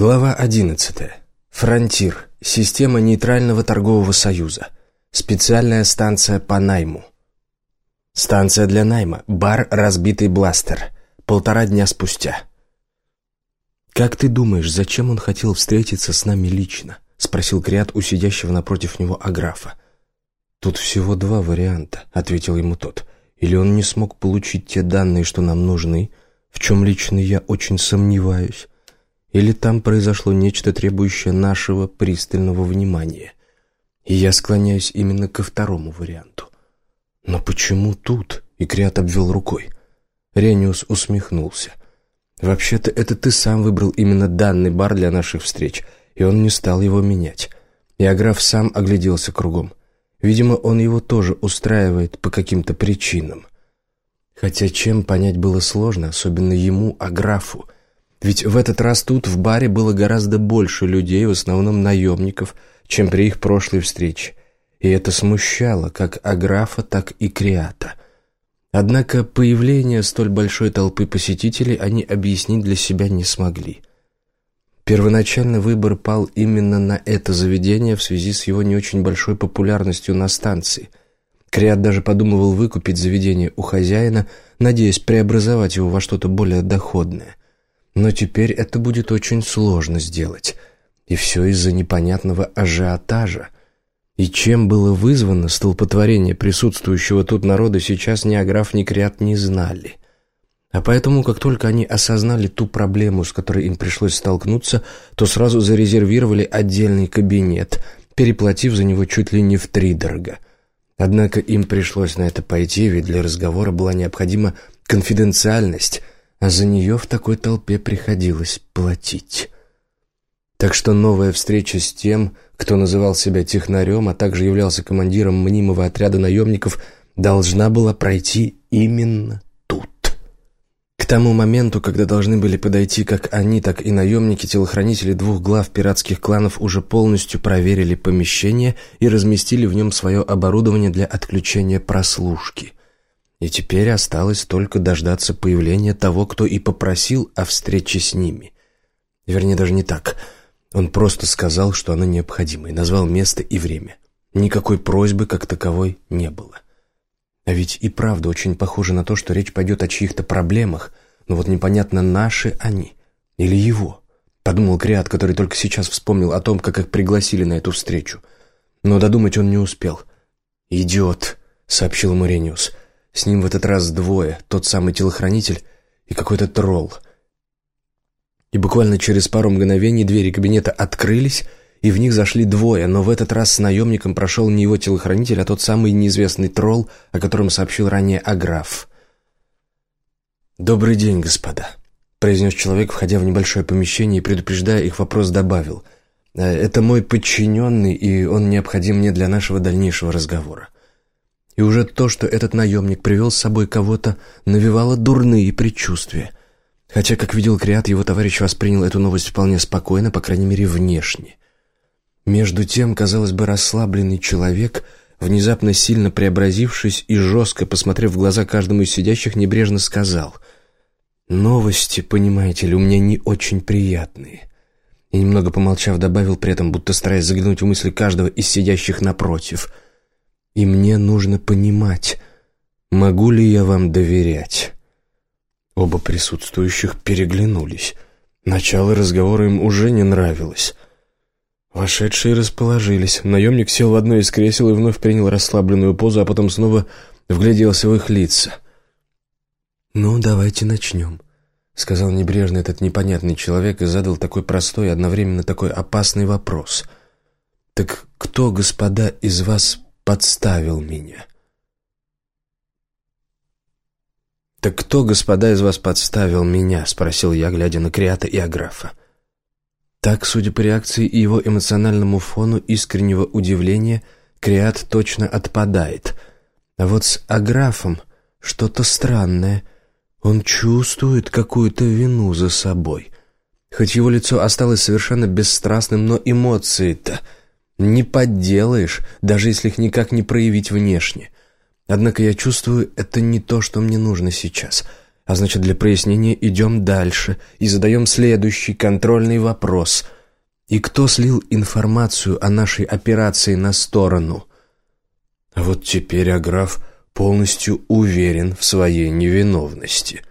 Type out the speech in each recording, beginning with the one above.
Глава 11. Фронтир. Система нейтрального торгового союза. Специальная станция по найму. Станция для найма. Бар «Разбитый бластер». Полтора дня спустя. «Как ты думаешь, зачем он хотел встретиться с нами лично?» — спросил Криат у сидящего напротив него Аграфа. «Тут всего два варианта», — ответил ему тот. «Или он не смог получить те данные, что нам нужны, в чем лично я очень сомневаюсь, или там произошло нечто, требующее нашего пристального внимания. И я склоняюсь именно ко второму варианту. Но почему тут? И Криат обвел рукой. Рениус усмехнулся. Вообще-то это ты сам выбрал именно данный бар для наших встреч, и он не стал его менять. И Аграф сам огляделся кругом. Видимо, он его тоже устраивает по каким-то причинам. Хотя чем понять было сложно, особенно ему, Аграфу, ведь в этот раз тут, в баре, было гораздо больше людей, в основном наемников, чем при их прошлой встрече. И это смущало как Аграфа, так и Криата. Однако появление столь большой толпы посетителей они объяснить для себя не смогли. Первоначально выбор пал именно на это заведение в связи с его не очень большой популярностью на станции. Криат даже подумывал выкупить заведение у хозяина, надеясь преобразовать его во что-то более доходное. Но теперь это будет очень сложно сделать. И все из-за непонятного ажиотажа. И чем было вызвано столпотворение присутствующего тут народа, сейчас ни Аграф, ни Криат не знали. А поэтому, как только они осознали ту проблему, с которой им пришлось столкнуться, то сразу зарезервировали отдельный кабинет, переплатив за него чуть ли не втридорога. Однако им пришлось на это пойти, ведь для разговора была необходима конфиденциальность – а за нее в такой толпе приходилось платить. Так что новая встреча с тем, кто называл себя технарем, а также являлся командиром мнимого отряда наемников, должна была пройти именно тут. К тому моменту, когда должны были подойти как они, так и наемники, телохранители двух глав пиратских кланов уже полностью проверили помещение и разместили в нем свое оборудование для отключения прослушки. И теперь осталось только дождаться появления того, кто и попросил о встрече с ними. Вернее, даже не так. Он просто сказал, что она необходима, и назвал место и время. Никакой просьбы как таковой не было. А ведь и правда очень похоже на то, что речь пойдет о чьих-то проблемах, но вот непонятно, наши они или его. Подумал Криат, который только сейчас вспомнил о том, как их пригласили на эту встречу. Но додумать он не успел. «Идиот», — сообщил Морениус, — с ним в этот раз двое, тот самый телохранитель и какой-то тролл. И буквально через пару мгновений двери кабинета открылись, и в них зашли двое, но в этот раз с наемником прошел не его телохранитель, а тот самый неизвестный тролл, о котором сообщил ранее Аграф. «Добрый день, господа», — произнес человек, входя в небольшое помещение и, предупреждая их вопрос, добавил. «Э, «Это мой подчиненный, и он необходим мне для нашего дальнейшего разговора. И уже то, что этот наемник привел с собой кого-то, навевало дурные предчувствия. Хотя, как видел Криат, его товарищ воспринял эту новость вполне спокойно, по крайней мере, внешне. Между тем, казалось бы, расслабленный человек, внезапно сильно преобразившись и жестко посмотрев в глаза каждому из сидящих, небрежно сказал «Новости, понимаете ли, у меня не очень приятные». И немного помолчав, добавил при этом, будто стараясь заглянуть в мысли каждого из сидящих напротив – и мне нужно понимать, могу ли я вам доверять. Оба присутствующих переглянулись. Начало разговора им уже не нравилось. Вошедшие расположились. Наемник сел в одно из кресел и вновь принял расслабленную позу, а потом снова вгляделся в их лица. «Ну, давайте начнем», — сказал небрежно этот непонятный человек и задал такой простой и одновременно такой опасный вопрос. «Так кто, господа, из вас подставил меня. «Так кто, господа, из вас подставил меня?» — спросил я, глядя на Криата и Аграфа. Так, судя по реакции и его эмоциональному фону искреннего удивления, Криат точно отпадает. А вот с Аграфом что-то странное. Он чувствует какую-то вину за собой. Хоть его лицо осталось совершенно бесстрастным, но эмоции-то не подделаешь, даже если их никак не проявить внешне. Однако я чувствую, это не то, что мне нужно сейчас. А значит, для прояснения идем дальше и задаем следующий контрольный вопрос. И кто слил информацию о нашей операции на сторону? А вот теперь Аграф полностью уверен в своей невиновности.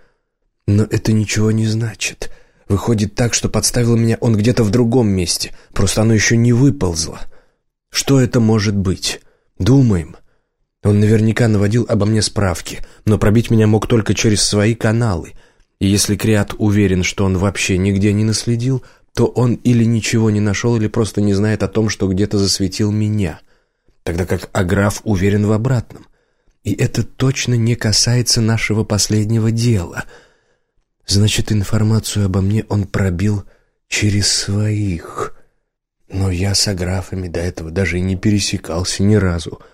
Но это ничего не значит. Выходит так, что подставил меня он где-то в другом месте, просто оно еще не выползло. Что это может быть? Думаем. Он наверняка наводил обо мне справки, но пробить меня мог только через свои каналы. И если Криат уверен, что он вообще нигде не наследил, то он или ничего не нашел, или просто не знает о том, что где-то засветил меня. Тогда как Аграф уверен в обратном. И это точно не касается нашего последнего дела. Значит, информацию обо мне он пробил через своих. Но я с Аграфами до этого даже и не пересекался ни разу. —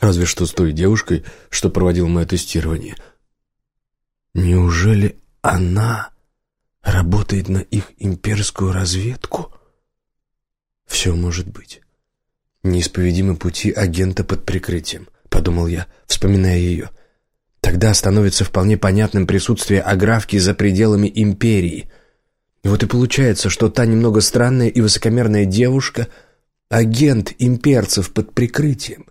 Разве что с той девушкой, что проводил мое тестирование. Неужели она работает на их имперскую разведку? Все может быть. Неисповедимы пути агента под прикрытием, подумал я, вспоминая ее. Тогда становится вполне понятным присутствие Аграфки за пределами империи. И вот и получается, что та немного странная и высокомерная девушка — агент имперцев под прикрытием.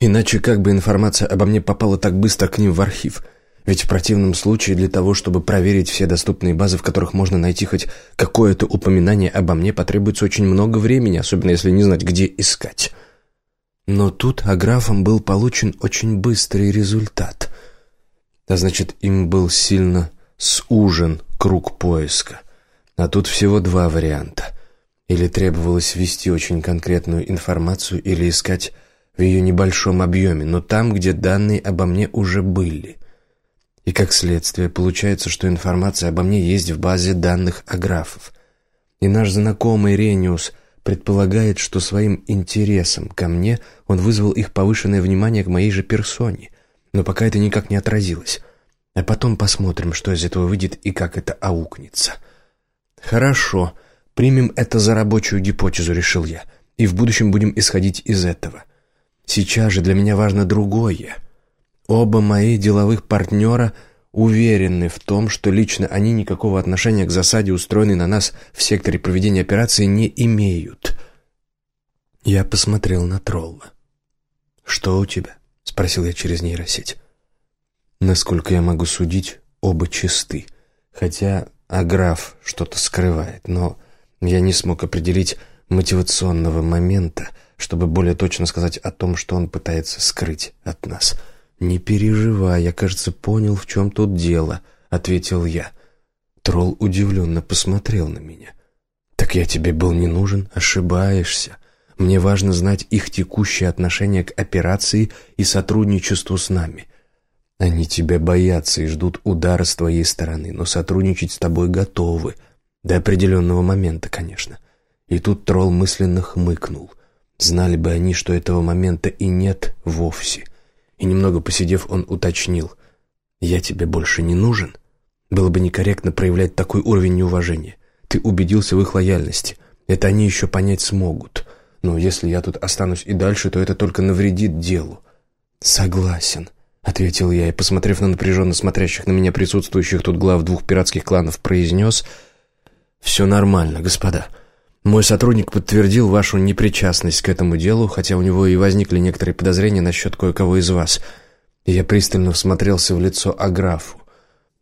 Иначе как бы информация обо мне попала так быстро к ним в архив? Ведь в противном случае для того, чтобы проверить все доступные базы, в которых можно найти хоть какое-то упоминание обо мне, потребуется очень много времени, особенно если не знать, где искать. Но тут аграфом был получен очень быстрый результат. А значит, им был сильно сужен круг поиска. А тут всего два варианта. Или требовалось ввести очень конкретную информацию, или искать в ее небольшом объеме, но там, где данные обо мне уже были. И как следствие, получается, что информация обо мне есть в базе данных аграфов. И наш знакомый Рениус предполагает, что своим интересом ко мне он вызвал их повышенное внимание к моей же персоне. Но пока это никак не отразилось. А потом посмотрим, что из этого выйдет и как это аукнется. Хорошо, примем это за рабочую гипотезу, решил я. И в будущем будем исходить из этого. Сейчас же для меня важно другое. Оба мои деловых партнера уверены в том, что лично они никакого отношения к засаде, устроенной на нас в секторе проведения операции, не имеют. Я посмотрел на тролла. «Что у тебя?» — спросил я через нейросеть. Насколько я могу судить, оба чисты. Хотя Аграф что-то скрывает, но я не смог определить мотивационного момента — чтобы более точно сказать о том, что он пытается скрыть от нас. «Не переживай, я, кажется, понял, в чем тут дело», — ответил я. Тролл удивленно посмотрел на меня. «Так я тебе был не нужен? Ошибаешься. Мне важно знать их текущее отношение к операции и сотрудничеству с нами. Они тебя боятся и ждут удара с твоей стороны, но сотрудничать с тобой готовы. До определенного момента, конечно». И тут тролл мысленно хмыкнул — Знали бы они, что этого момента и нет вовсе. И немного посидев, он уточнил. «Я тебе больше не нужен?» Было бы некорректно проявлять такой уровень неуважения. Ты убедился в их лояльности. Это они еще понять смогут. Но если я тут останусь и дальше, то это только навредит делу. «Согласен», — ответил я и, посмотрев на напряженно смотрящих на меня присутствующих тут глав двух пиратских кланов, произнес «Все нормально, господа». Мой сотрудник подтвердил вашу непричастность к этому делу, хотя у него и возникли некоторые подозрения насчет кое-кого из вас. я пристально всмотрелся в лицо Аграфу.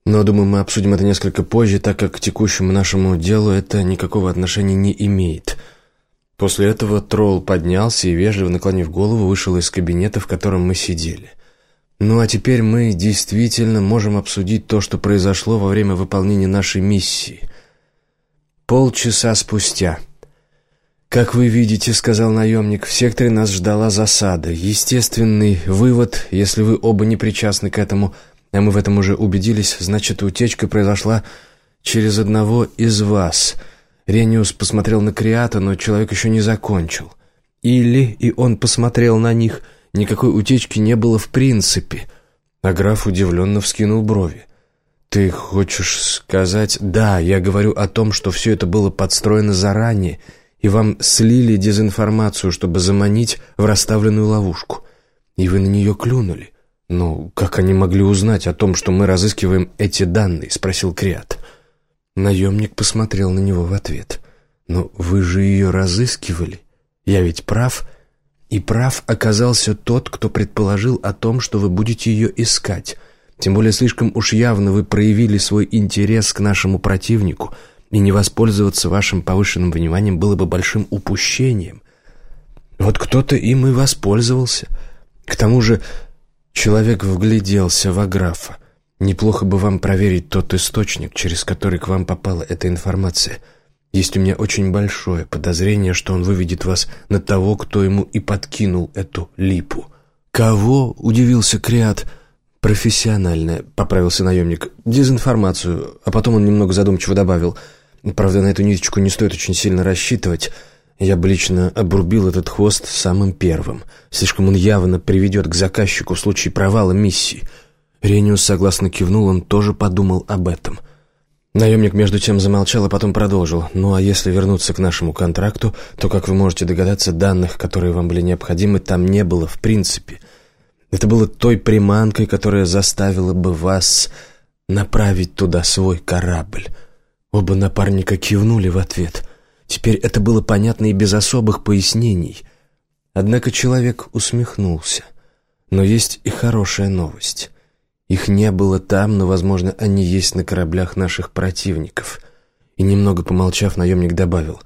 Но, думаю, мы обсудим это несколько позже, так как к текущему нашему делу это никакого отношения не имеет. После этого тролл поднялся и, вежливо наклонив голову, вышел из кабинета, в котором мы сидели. Ну а теперь мы действительно можем обсудить то, что произошло во время выполнения нашей миссии. Полчаса спустя... «Как вы видите, — сказал наемник, — в секторе нас ждала засада. Естественный вывод, если вы оба не причастны к этому, а мы в этом уже убедились, значит, утечка произошла через одного из вас». Рениус посмотрел на Криата, но человек еще не закончил. Или, и он посмотрел на них, никакой утечки не было в принципе. А граф удивленно вскинул брови. «Ты хочешь сказать...» «Да, я говорю о том, что все это было подстроено заранее» и вам слили дезинформацию, чтобы заманить в расставленную ловушку. И вы на нее клюнули. «Ну, как они могли узнать о том, что мы разыскиваем эти данные?» — спросил Криат. Наемник посмотрел на него в ответ. «Но вы же ее разыскивали. Я ведь прав?» И прав оказался тот, кто предположил о том, что вы будете ее искать. Тем более слишком уж явно вы проявили свой интерес к нашему противнику, и не воспользоваться вашим повышенным вниманием было бы большим упущением. Вот кто-то им и воспользовался. К тому же человек вгляделся в Аграфа. Неплохо бы вам проверить тот источник, через который к вам попала эта информация — есть у меня очень большое подозрение, что он выведет вас на того, кто ему и подкинул эту липу». «Кого?» — удивился Криат. «Профессиональное», — поправился наемник. «Дезинформацию». А потом он немного задумчиво добавил. «Правда, на эту ниточку не стоит очень сильно рассчитывать. Я бы лично обрубил этот хвост самым первым. Слишком он явно приведет к заказчику в случае провала миссии». Рениус согласно кивнул, он тоже подумал об этом — Наемник между тем замолчал, а потом продолжил. «Ну а если вернуться к нашему контракту, то, как вы можете догадаться, данных, которые вам были необходимы, там не было в принципе. Это было той приманкой, которая заставила бы вас направить туда свой корабль». Оба напарника кивнули в ответ. Теперь это было понятно и без особых пояснений. Однако человек усмехнулся. Но есть и хорошая новость. Их не было там, но, возможно, они есть на кораблях наших противников. И немного помолчав, наемник добавил.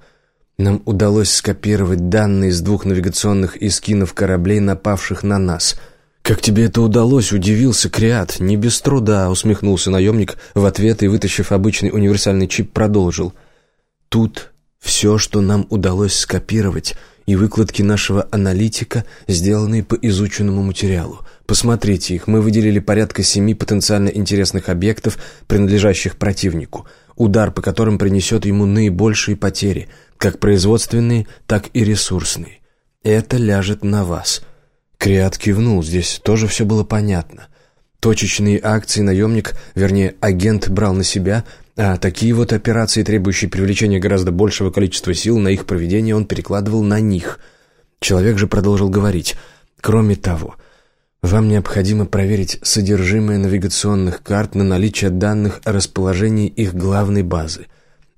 Нам удалось скопировать данные с двух навигационных эскинов кораблей, напавших на нас. «Как тебе это удалось?» — удивился Криат. «Не без труда», — усмехнулся наемник в ответ и, вытащив обычный универсальный чип, продолжил. «Тут все, что нам удалось скопировать, и выкладки нашего аналитика, сделанные по изученному материалу. Посмотрите их, мы выделили порядка семи потенциально интересных объектов, принадлежащих противнику, удар по которым принесет ему наибольшие потери, как производственные, так и ресурсные. Это ляжет на вас. Криат кивнул, здесь тоже все было понятно. Точечные акции наемник, вернее, агент брал на себя, а такие вот операции, требующие привлечения гораздо большего количества сил на их проведение, он перекладывал на них. Человек же продолжил говорить. Кроме того, вам необходимо проверить содержимое навигационных карт на наличие данных о расположении их главной базы.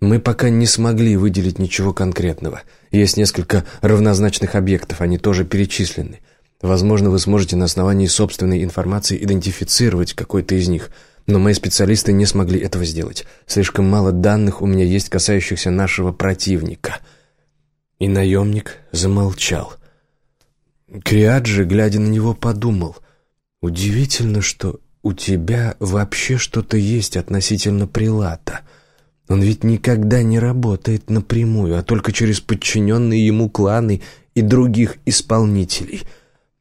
Мы пока не смогли выделить ничего конкретного. Есть несколько равнозначных объектов, они тоже перечислены. Возможно, вы сможете на основании собственной информации идентифицировать какой-то из них, но мои специалисты не смогли этого сделать. Слишком мало данных у меня есть, касающихся нашего противника». И наемник замолчал. Криаджи, глядя на него, подумал. «Удивительно, что у тебя вообще что-то есть относительно Прилата. Он ведь никогда не работает напрямую, а только через подчиненные ему кланы и других исполнителей».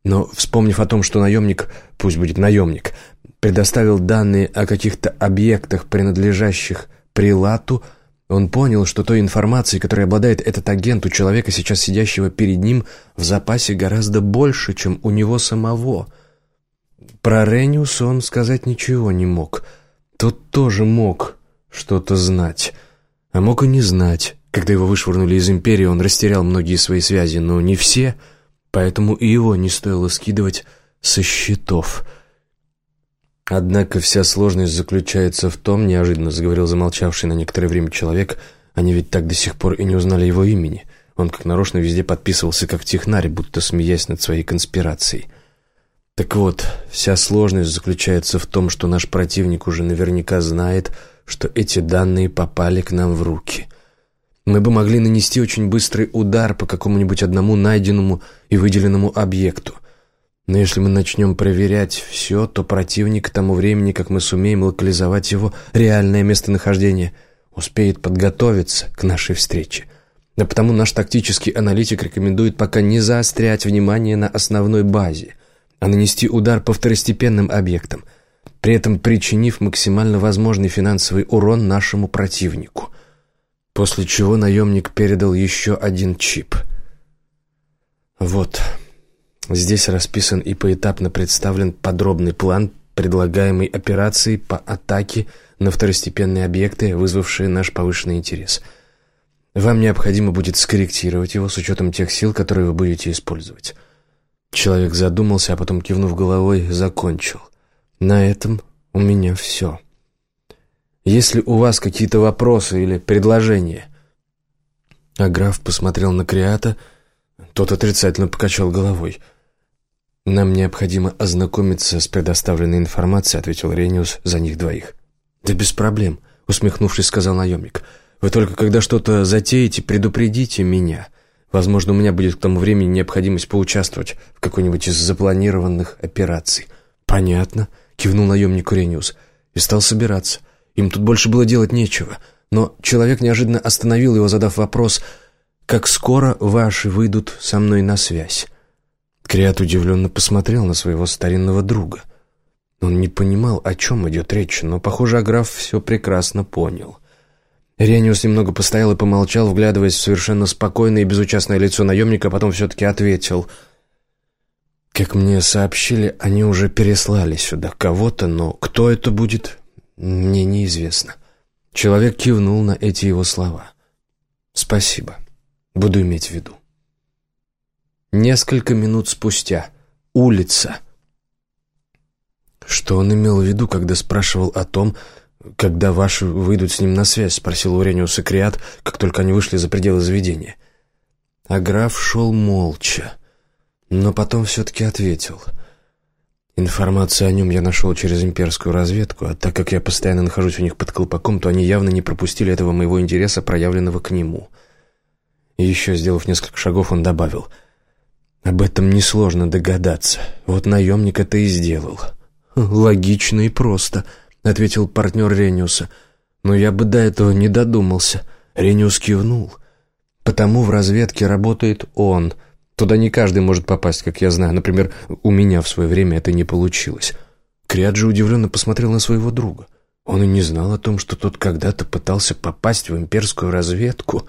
Но, вспомнив о том, что наемник, пусть будет наемник, предоставил данные о каких-то объектах, принадлежащих Прилату, он понял, что той информации, которой обладает этот агент у человека, сейчас сидящего перед ним, в запасе гораздо больше, чем у него самого. Про Рениуса он сказать ничего не мог. Тот тоже мог что-то знать. А мог и не знать. Когда его вышвырнули из Империи, он растерял многие свои связи, но не все, поэтому и его не стоило скидывать со счетов — Однако вся сложность заключается в том, неожиданно заговорил замолчавший на некоторое время человек, они ведь так до сих пор и не узнали его имени. Он как нарочно везде подписывался как технарь, будто смеясь над своей конспирацией. Так вот, вся сложность заключается в том, что наш противник уже наверняка знает, что эти данные попали к нам в руки. Мы бы могли нанести очень быстрый удар по какому-нибудь одному найденному и выделенному объекту – но если мы начнем проверять все, то противник к тому времени, как мы сумеем локализовать его реальное местонахождение, успеет подготовиться к нашей встрече. Да потому наш тактический аналитик рекомендует пока не заострять внимание на основной базе, а нанести удар по второстепенным объектам, при этом причинив максимально возможный финансовый урон нашему противнику. После чего наемник передал еще один чип. Вот... Здесь расписан и поэтапно представлен подробный план предлагаемой операции по атаке на второстепенные объекты, вызвавшие наш повышенный интерес. Вам необходимо будет скорректировать его с учетом тех сил, которые вы будете использовать. Человек задумался, а потом, кивнув головой, закончил. «На этом у меня все. Если у вас какие-то вопросы или предложения...» А граф посмотрел на Криата, тот отрицательно покачал головой. «Нам необходимо ознакомиться с предоставленной информацией», — ответил Рениус за них двоих. «Да без проблем», — усмехнувшись, сказал наемник. «Вы только когда что-то затеете, предупредите меня. Возможно, у меня будет к тому времени необходимость поучаствовать в какой-нибудь из запланированных операций». «Понятно», — кивнул наемник Рениус и стал собираться. Им тут больше было делать нечего. Но человек неожиданно остановил его, задав вопрос «Как скоро ваши выйдут со мной на связь?» Криат удивленно посмотрел на своего старинного друга. Он не понимал, о чем идет речь, но, похоже, Аграф все прекрасно понял. Рениус немного постоял и помолчал, вглядываясь в совершенно спокойное и безучастное лицо наемника, а потом все-таки ответил. «Как мне сообщили, они уже переслали сюда кого-то, но кто это будет, мне неизвестно». Человек кивнул на эти его слова. «Спасибо. Буду иметь в виду». Несколько минут спустя. Улица. «Что он имел в виду, когда спрашивал о том, когда ваши выйдут с ним на связь?» — спросил Урениус и Криат, как только они вышли за пределы заведения. А граф шел молча, но потом все-таки ответил. «Информацию о нем я нашел через имперскую разведку, а так как я постоянно нахожусь у них под колпаком, то они явно не пропустили этого моего интереса, проявленного к нему». И еще, сделав несколько шагов, он добавил — об этом несложно догадаться. Вот наемник это и сделал. «Логично и просто», — ответил партнер Рениуса. «Но я бы до этого не додумался». Рениус кивнул. «Потому в разведке работает он. Туда не каждый может попасть, как я знаю. Например, у меня в свое время это не получилось». Криаджи удивленно посмотрел на своего друга. Он и не знал о том, что тот когда-то пытался попасть в имперскую разведку.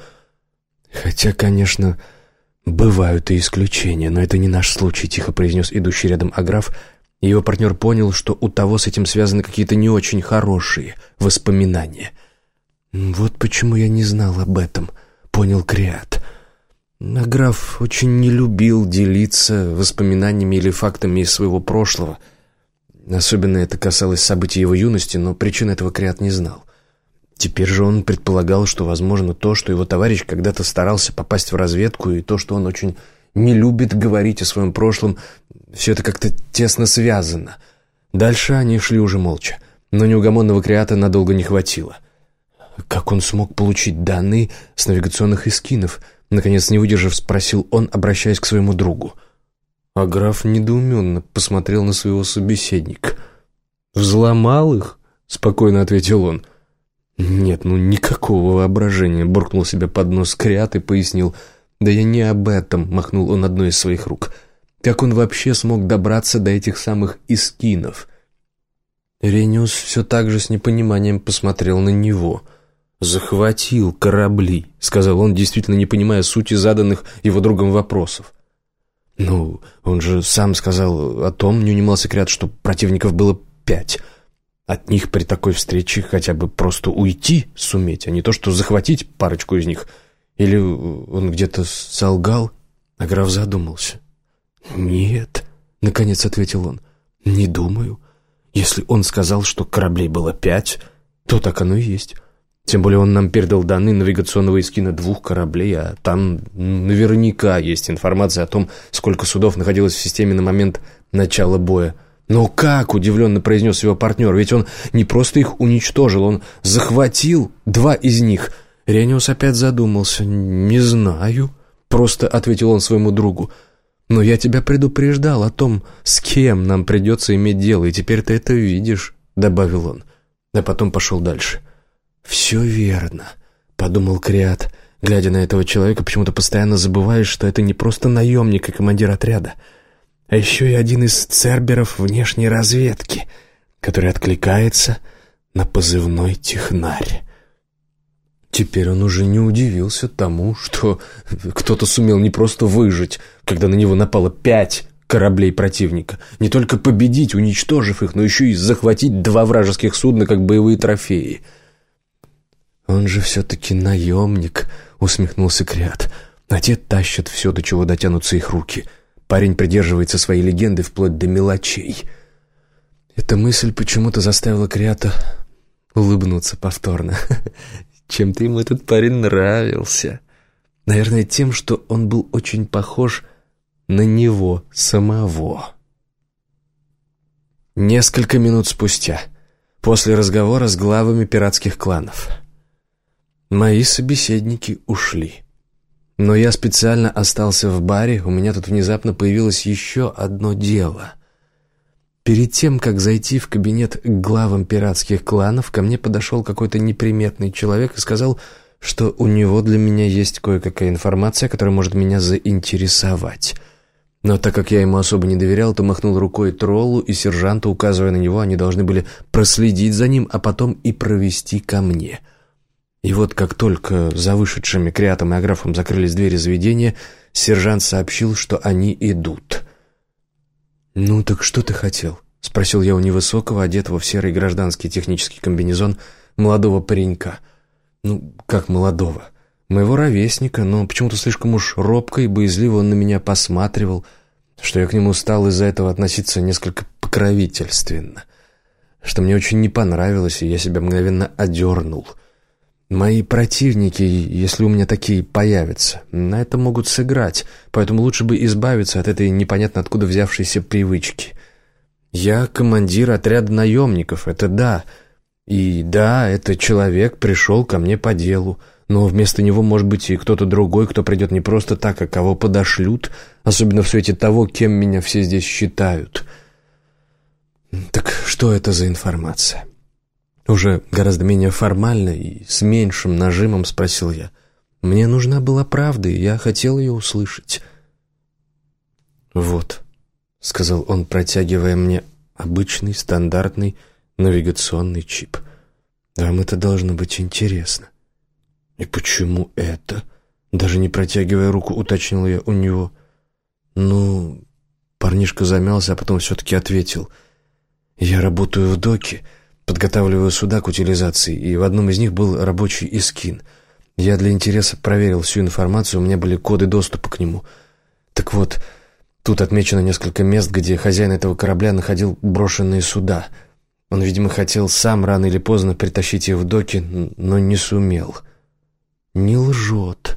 Хотя, конечно, «Бывают и исключения, но это не наш случай», — тихо произнес идущий рядом Аграф. Его партнер понял, что у того с этим связаны какие-то не очень хорошие воспоминания. «Вот почему я не знал об этом», — понял Криат. Аграф очень не любил делиться воспоминаниями или фактами из своего прошлого. Особенно это касалось событий его юности, но причин этого Криат не знал. Теперь же он предполагал, что, возможно, то, что его товарищ когда-то старался попасть в разведку, и то, что он очень не любит говорить о своем прошлом, все это как-то тесно связано. Дальше они шли уже молча, но неугомонного креата надолго не хватило. Как он смог получить данные с навигационных эскинов? Наконец, не выдержав, спросил он, обращаясь к своему другу. А граф недоуменно посмотрел на своего собеседника. «Взломал их?» — спокойно ответил он. — «Нет, ну никакого воображения», — буркнул себе под нос Криат и пояснил. «Да я не об этом», — махнул он одной из своих рук. «Как он вообще смог добраться до этих самых искинов?» Рениус все так же с непониманием посмотрел на него. «Захватил корабли», — сказал он, действительно не понимая сути заданных его другом вопросов. «Ну, он же сам сказал о том, не унимался Криат, что противников было пять». От них при такой встрече хотя бы просто уйти суметь, а не то, что захватить парочку из них. Или он где-то солгал, а граф задумался. «Нет», — наконец ответил он, — «не думаю. Если он сказал, что кораблей было пять, то так оно и есть». Тем более он нам передал данные навигационного эскина двух кораблей, а там наверняка есть информация о том, сколько судов находилось в системе на момент начала боя. «Но как?» — удивленно произнес его партнер. «Ведь он не просто их уничтожил, он захватил два из них». Рениус опять задумался. «Не знаю», — просто ответил он своему другу. «Но я тебя предупреждал о том, с кем нам придется иметь дело, и теперь ты это видишь», — добавил он. А потом пошел дальше. «Все верно», — подумал Криат. Глядя на этого человека, почему-то постоянно забываешь, что это не просто наемник и командир отряда — а еще и один из церберов внешней разведки, который откликается на позывной «Технарь». Теперь он уже не удивился тому, что кто-то сумел не просто выжить, когда на него напало пять кораблей противника, не только победить, уничтожив их, но еще и захватить два вражеских судна, как боевые трофеи. «Он же все-таки наемник», — усмехнулся Криат. «А те тащат все, до чего дотянутся их руки». Парень придерживается своей легенды вплоть до мелочей. Эта мысль почему-то заставила Криата улыбнуться повторно. Чем-то ему этот парень нравился. Наверное, тем, что он был очень похож на него самого. Несколько минут спустя, после разговора с главами пиратских кланов, мои собеседники ушли. Но я специально остался в баре, у меня тут внезапно появилось еще одно дело. Перед тем, как зайти в кабинет к главам пиратских кланов, ко мне подошел какой-то неприметный человек и сказал, что у него для меня есть кое-какая информация, которая может меня заинтересовать. Но так как я ему особо не доверял, то махнул рукой троллу и сержанту, указывая на него, они должны были проследить за ним, а потом и провести ко мне. И вот как только за вышедшими Криатом и Аграфом закрылись двери заведения, сержант сообщил, что они идут. «Ну так что ты хотел?» — спросил я у невысокого, одетого в серый гражданский технический комбинезон, молодого паренька. «Ну, как молодого?» Моего ровесника, но почему-то слишком уж робко и боязливо он на меня посматривал, что я к нему стал из-за этого относиться несколько покровительственно, что мне очень не понравилось, и я себя мгновенно одернул. Мои противники, если у меня такие появятся, на это могут сыграть, поэтому лучше бы избавиться от этой непонятно откуда взявшейся привычки. Я командир отряда наемников, это да. И да, этот человек пришел ко мне по делу, но вместо него может быть и кто-то другой, кто придет не просто так, а кого подошлют, особенно в свете того, кем меня все здесь считают. Так что это за информация? Уже гораздо менее формально и с меньшим нажимом спросил я. Мне нужна была правда, и я хотел ее услышать. «Вот», — сказал он, протягивая мне обычный стандартный навигационный чип. «Вам это должно быть интересно». «И почему это?» Даже не протягивая руку, уточнил я у него. «Ну...» Парнишка замялся, а потом все-таки ответил. «Я работаю в доке, подготавливаю суда к утилизации, и в одном из них был рабочий искин. Я для интереса проверил всю информацию, у меня были коды доступа к нему. Так вот, тут отмечено несколько мест, где хозяин этого корабля находил брошенные суда. Он, видимо, хотел сам рано или поздно притащить их в доки, но не сумел». Не лжет.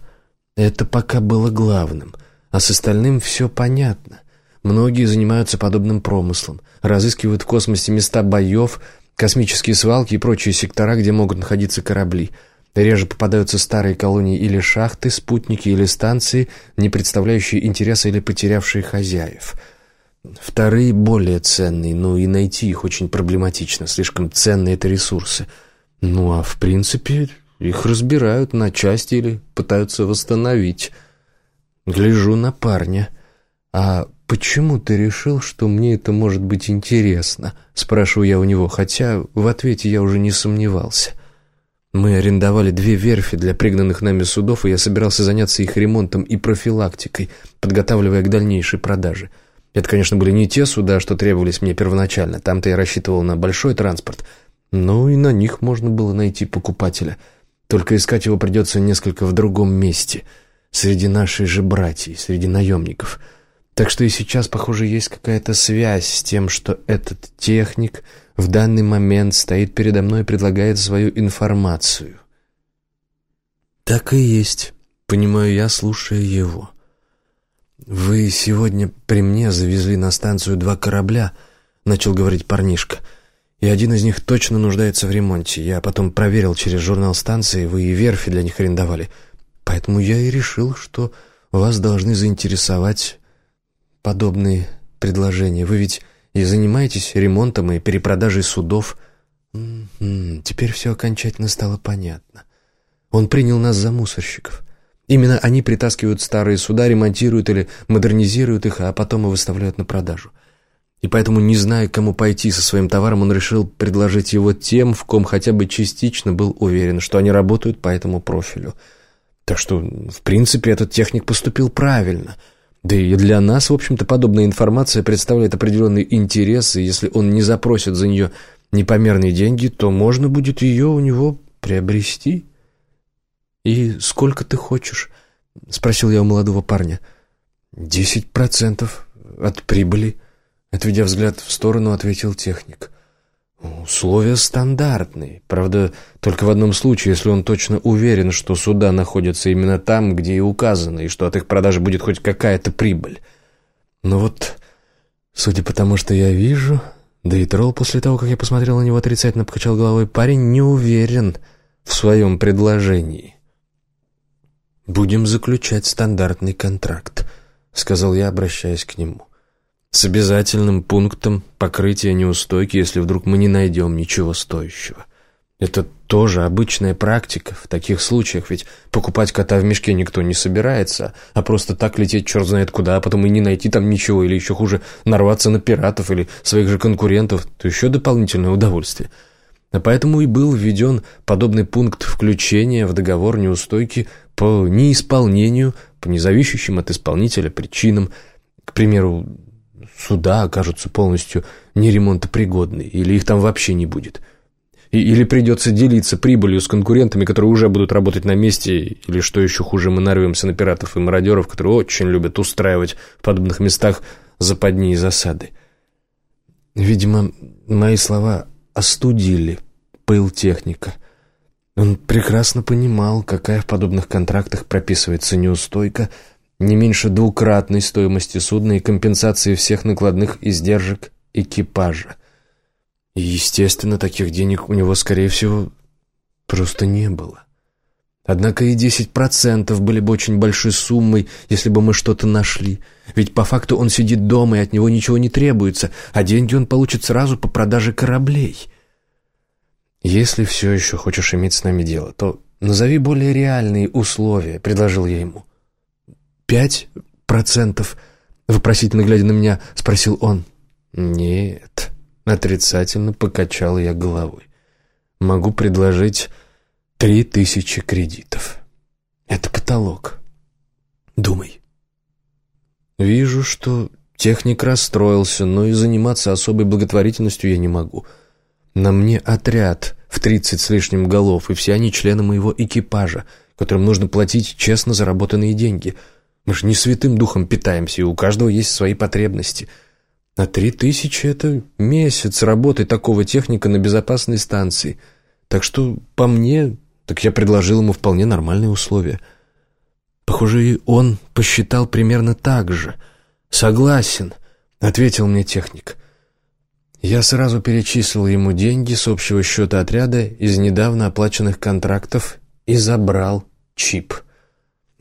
Это пока было главным. А с остальным все понятно. Многие занимаются подобным промыслом. Разыскивают в космосе места боев, космические свалки и прочие сектора, где могут находиться корабли. Реже попадаются старые колонии или шахты, спутники или станции, не представляющие интереса или потерявшие хозяев. Вторые более ценные, но и найти их очень проблематично. Слишком ценные это ресурсы. Ну а в принципе их разбирают на части или пытаются восстановить. Гляжу на парня. А почему ты решил, что мне это может быть интересно? Спрашиваю я у него, хотя в ответе я уже не сомневался. Мы арендовали две верфи для пригнанных нами судов, и я собирался заняться их ремонтом и профилактикой, подготавливая к дальнейшей продаже. Это, конечно, были не те суда, что требовались мне первоначально. Там-то я рассчитывал на большой транспорт, но и на них можно было найти покупателя — только искать его придется несколько в другом месте, среди нашей же братьев, среди наемников. Так что и сейчас, похоже, есть какая-то связь с тем, что этот техник в данный момент стоит передо мной и предлагает свою информацию. Так и есть, понимаю я, слушая его. «Вы сегодня при мне завезли на станцию два корабля», — начал говорить парнишка — и один из них точно нуждается в ремонте. Я потом проверил через журнал станции, вы и верфи для них арендовали. Поэтому я и решил, что вас должны заинтересовать подобные предложения. Вы ведь и занимаетесь ремонтом и перепродажей судов. М -м, теперь все окончательно стало понятно. Он принял нас за мусорщиков. Именно они притаскивают старые суда, ремонтируют или модернизируют их, а потом и выставляют на продажу. И поэтому, не зная, кому пойти со своим товаром, он решил предложить его тем, в ком хотя бы частично был уверен, что они работают по этому профилю. Так что, в принципе, этот техник поступил правильно. Да и для нас, в общем-то, подобная информация представляет определенный интерес, и если он не запросит за нее непомерные деньги, то можно будет ее у него приобрести. «И сколько ты хочешь?» — спросил я у молодого парня. — «Десять процентов от прибыли», — отведя взгляд в сторону, ответил техник. «Условия стандартные. Правда, только в одном случае, если он точно уверен, что суда находятся именно там, где и указано, и что от их продажи будет хоть какая-то прибыль. Но вот, судя по тому, что я вижу, да и Тролл после того, как я посмотрел на него отрицательно покачал головой, парень не уверен в своем предложении. «Будем заключать стандартный контракт», — сказал я, обращаясь к нему с обязательным пунктом покрытия неустойки, если вдруг мы не найдем ничего стоящего. Это тоже обычная практика в таких случаях, ведь покупать кота в мешке никто не собирается, а просто так лететь черт знает куда, а потом и не найти там ничего, или еще хуже, нарваться на пиратов или своих же конкурентов, то еще дополнительное удовольствие. А поэтому и был введен подобный пункт включения в договор неустойки по неисполнению, по независящим от исполнителя причинам, к примеру, суда окажутся полностью неремонтопригодны, или их там вообще не будет. И, или придется делиться прибылью с конкурентами, которые уже будут работать на месте, или, что еще хуже, мы нарвемся на пиратов и мародеров, которые очень любят устраивать в подобных местах западни и засады. Видимо, мои слова остудили пыл техника. Он прекрасно понимал, какая в подобных контрактах прописывается неустойка – не меньше двукратной стоимости судна и компенсации всех накладных издержек экипажа. И, естественно, таких денег у него, скорее всего, просто не было. Однако и 10% были бы очень большой суммой, если бы мы что-то нашли. Ведь по факту он сидит дома, и от него ничего не требуется, а деньги он получит сразу по продаже кораблей. «Если все еще хочешь иметь с нами дело, то назови более реальные условия», — предложил я ему пять процентов?» Вопросительно глядя на меня, спросил он. «Нет», — отрицательно покачал я головой. «Могу предложить три тысячи кредитов. Это потолок. Думай». «Вижу, что техник расстроился, но и заниматься особой благотворительностью я не могу. На мне отряд в тридцать с лишним голов, и все они члены моего экипажа, которым нужно платить честно заработанные деньги». Мы же не святым духом питаемся, и у каждого есть свои потребности. А три тысячи — это месяц работы такого техника на безопасной станции. Так что, по мне, так я предложил ему вполне нормальные условия. Похоже, и он посчитал примерно так же. «Согласен», — ответил мне техник. Я сразу перечислил ему деньги с общего счета отряда из недавно оплаченных контрактов и забрал чип.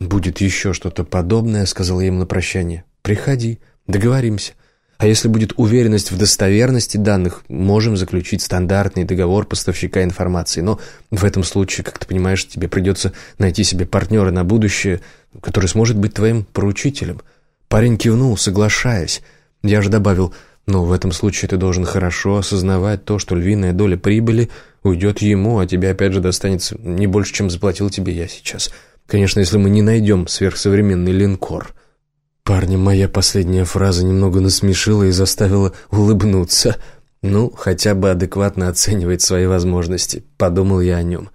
«Будет еще что-то подобное», — сказал я им на прощание. «Приходи, договоримся. А если будет уверенность в достоверности данных, можем заключить стандартный договор поставщика информации. Но в этом случае, как ты понимаешь, тебе придется найти себе партнера на будущее, который сможет быть твоим поручителем». Парень кивнул, соглашаясь. Я же добавил, но в этом случае ты должен хорошо осознавать то, что львиная доля прибыли уйдет ему, а тебе опять же достанется не больше, чем заплатил тебе я сейчас». Конечно, если мы не найдем сверхсовременный линкор. Парня моя последняя фраза немного насмешила и заставила улыбнуться. Ну, хотя бы адекватно оценивает свои возможности, подумал я о нем.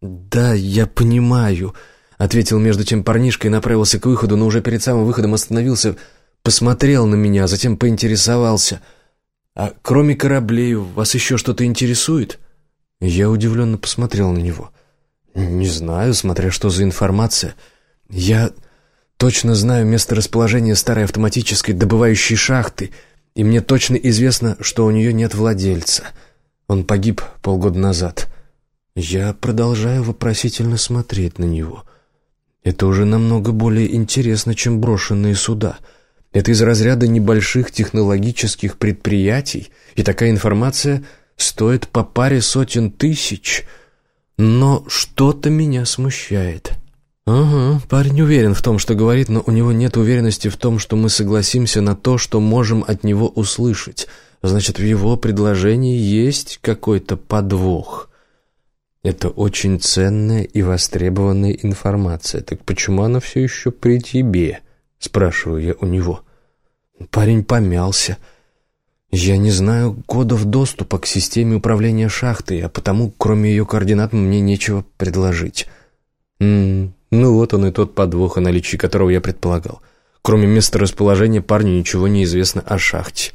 «Да, я понимаю», — ответил между тем парнишка и направился к выходу, но уже перед самым выходом остановился, посмотрел на меня, затем поинтересовался. «А кроме кораблей вас еще что-то интересует?» Я удивленно посмотрел на него. «Не знаю, смотря что за информация. Я точно знаю место расположения старой автоматической добывающей шахты, и мне точно известно, что у нее нет владельца. Он погиб полгода назад». Я продолжаю вопросительно смотреть на него. Это уже намного более интересно, чем брошенные суда. Это из разряда небольших технологических предприятий, и такая информация стоит по паре сотен тысяч — но что-то меня смущает. Ага, парень уверен в том, что говорит, но у него нет уверенности в том, что мы согласимся на то, что можем от него услышать. Значит, в его предложении есть какой-то подвох. Это очень ценная и востребованная информация. Так почему она все еще при тебе? Спрашиваю я у него. Парень помялся. Я не знаю кодов доступа к системе управления шахтой, а потому, кроме ее координат, мне нечего предложить. М -м, ну вот он и тот подвох, о наличии которого я предполагал. Кроме места расположения парню ничего не известно о шахте.